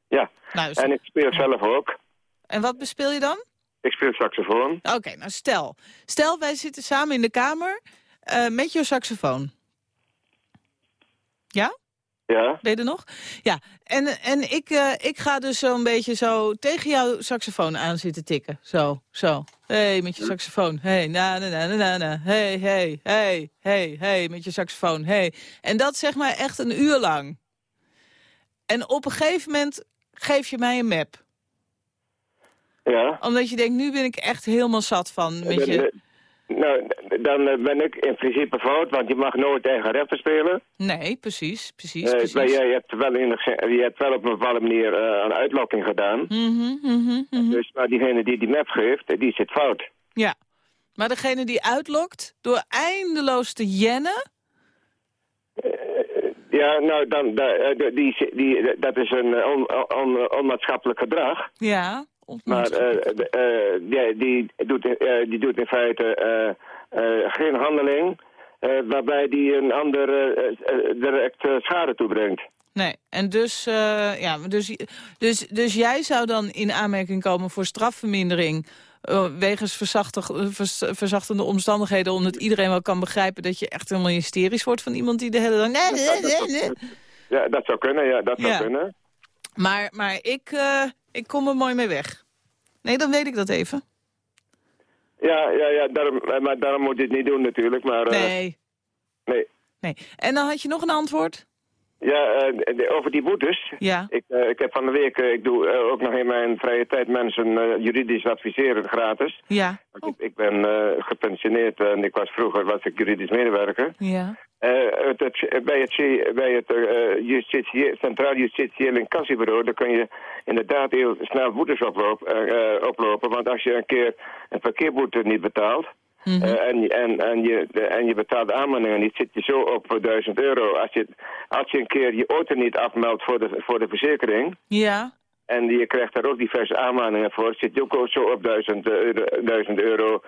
Ja,
Luisteren.
en ik speel zelf ook.
En wat bespeel je dan?
Ik speel saxofoon.
Oké, nou stel. Stel, wij zitten samen in de kamer eh, met je saxofoon. Ja?
Ja.
Ben je er nog? Ja, en, en ik, eh, ik ga dus zo'n beetje zo tegen jouw saxofoon aan zitten tikken. Zo, zo. hey, met je saxofoon. hey, na, na, na, na, na, hey, hey, hey, hey, hey, met je saxofoon. hey. En dat zeg maar echt een uur lang. En op een gegeven moment geef je mij een map.
Ja.
Omdat je denkt, nu ben ik echt helemaal zat van met je...
Nou, dan eh, ben ik in principe fout, want je mag nooit tegen rechter spelen.
Nee, precies, precies,
Eh,
precies.
maar jij hebt wel, enigszins- je hebt wel op een bepaalde manier eh, een uitlokking gedaan.
Mhm, mhm, mhm.
Dus maar diegene die die map geeft, die zit fout.
Ja, maar degene die uitlokt door eindeloos te jennen...
Ja, nou, dan, da- eh, die, die, dat is een on, on- onmaatschappelijk gedrag.
Ja,
Maar eh, eh, die, die, doet, eh, die doet in feite eh, eh, geen handeling. eh, waarbij die een ander eh, eh, direct eh, schade toebrengt.
Nee, en dus, eh, ja, dus, dus, dus jij zou dan in aanmerking komen voor strafvermindering... eh, wegens verzachtig, eh, vers- verzachtende omstandigheden... omdat iedereen wel kan begrijpen dat je echt helemaal hysterisch wordt... van iemand die de hele dag... Nee, nee, nee, nee.
Ja, dat zou kunnen, ja, dat zou
Ja.
kunnen.
Maar, maar ik, eh, ik kom er mooi mee weg. Nee, dan weet ik dat even.
Ja, ja, ja daarom, eh, maar daarom moet je het niet doen natuurlijk, maar... eh,
Nee.
Nee.
nee. En dan had je nog een antwoord?
Ja, eh, over die boetes.
Ja.
Ik, ik heb van de week, ik doe ook nog in mijn vrije tijd mensen juridisch adviseren gratis.
Ja.
Want Ik, ik ben gepensioneerd en ik was vroeger was ik juridisch medewerker.
Ja.
Eh, het, het- bij het, bij het eh, justitie, Centraal Justitieel Incassobureau, daar kun je inderdaad heel snel boetes oplop, eh, oplopen. Want als je een keer een parkeerboete niet betaalt,
Mhm.
en, en, en, je, de- en je betaalt de aanmeldingen niet, zit je zo op voor 1000 euro. Als je, als je een keer je auto niet afmeldt voor de, voor de verzekering,
Ja.
en je krijgt daar ook diverse aanmaningen voor, zit je ook zo op 1000 euro, 1000 euro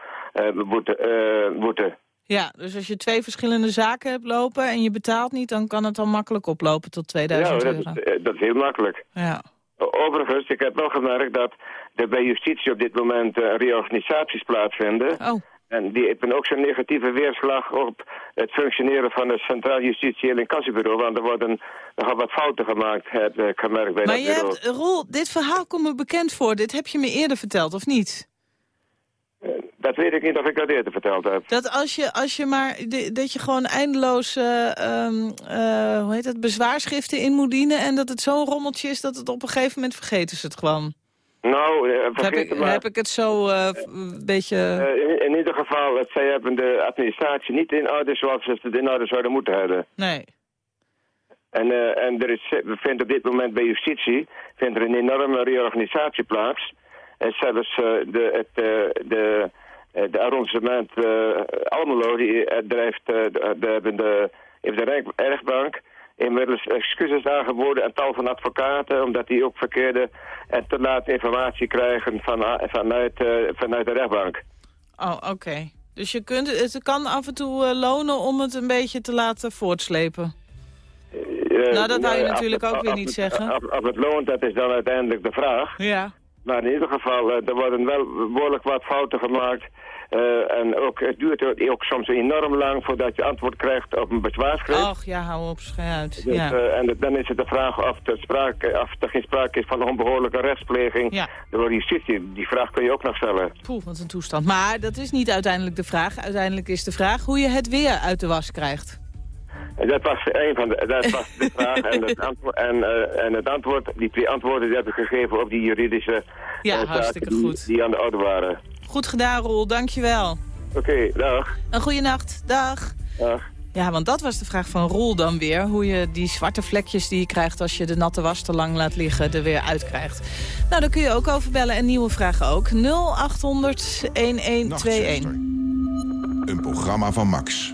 boete. boete.
Ja, dus als je twee verschillende zaken hebt lopen en je betaalt niet... dan kan het al makkelijk oplopen tot 2000
ja, dat
euro.
is, eh, dat is heel makkelijk.
Ja.
Overigens, ik heb wel gemerkt dat er bij justitie op dit moment eh, reorganisaties plaatsvinden.
Oh.
En die hebben ook zo'n negatieve weerslag op het functioneren van het Centraal Justitieel Incassobureau. Want er worden nogal wat fouten gemaakt, heb ik gemerkt bij
Maar
dat
je
bureau.
hebt, Roel, dit verhaal komt me bekend voor. Dit heb je me eerder verteld, of niet?
Dat weet ik niet of ik dat eerder verteld heb.
Dat als je, als je maar, dat je gewoon eindeloos, eh, ehm, eh, hoe heet het, bezwaarschriften in moet dienen... en dat het zo'n rommeltje is dat het op een gegeven moment vergeten ze het gewoon.
Nou, eh,
Heb ik,
maar.
heb ik het zo een beetje...
In, in ieder geval, het, zij hebben de administratie niet in orde zoals ze het in orde zouden moeten hebben.
Nee.
En, en er is, vindt op dit moment bij justitie vindt er een enorme reorganisatie plaats. En zelfs de, het, de, eh, de arrondissement eh Almelo, die eh, drijft, de, de, hebben de, heeft de rechtbank inmiddels excuses aangeboden aan tal van advocaten, omdat die ook verkeerde en te laat informatie krijgen van, vanuit, vanuit de rechtbank.
Oh, oké. Dus je kunt, het kan af en toe lonen om het een beetje te laten voortslepen. Nou, dat wou je natuurlijk ook weer niet zeggen.
Of het loont, dat is dan uiteindelijk de vraag.
Ja.
Maar in ieder geval, eh, er worden wel behoorlijk wat fouten gemaakt. Eh, en ook, het duurt ook- soms enorm lang voordat je antwoord krijgt op een bezwaarschrift.
Och, ja, hou op, schei uit.
Dus,
ja.
eh, en dan is het de vraag of er, sprake, of er geen sprake is van onbehoorlijke rechtspleging
Ja.
door justitie. Die vraag kun je ook nog stellen.
Poeh, wat een toestand. Maar dat is niet uiteindelijk de vraag. Uiteindelijk is de vraag hoe je het weer uit de was krijgt.
Dat was een van de, dat was de vraag. En het, antwoord, en, eh, en het antwoord, die twee antwoorden die heb ik gegeven op die juridische
Ja,
zaken
hartstikke
die,
goed.
die aan de orde waren.
Goed gedaan, Roel. Dankjewel.
Oké, dag.
Een goede nacht. Dag.
Dag.
Ja, want dat was de vraag van Roel dan weer. Hoe je die zwarte vlekjes die je krijgt als je de natte was te lang laat liggen er weer uitkrijgt. Nou, daar kun je ook over bellen en nieuwe vragen ook. 0800 1121.
Een programma van Max.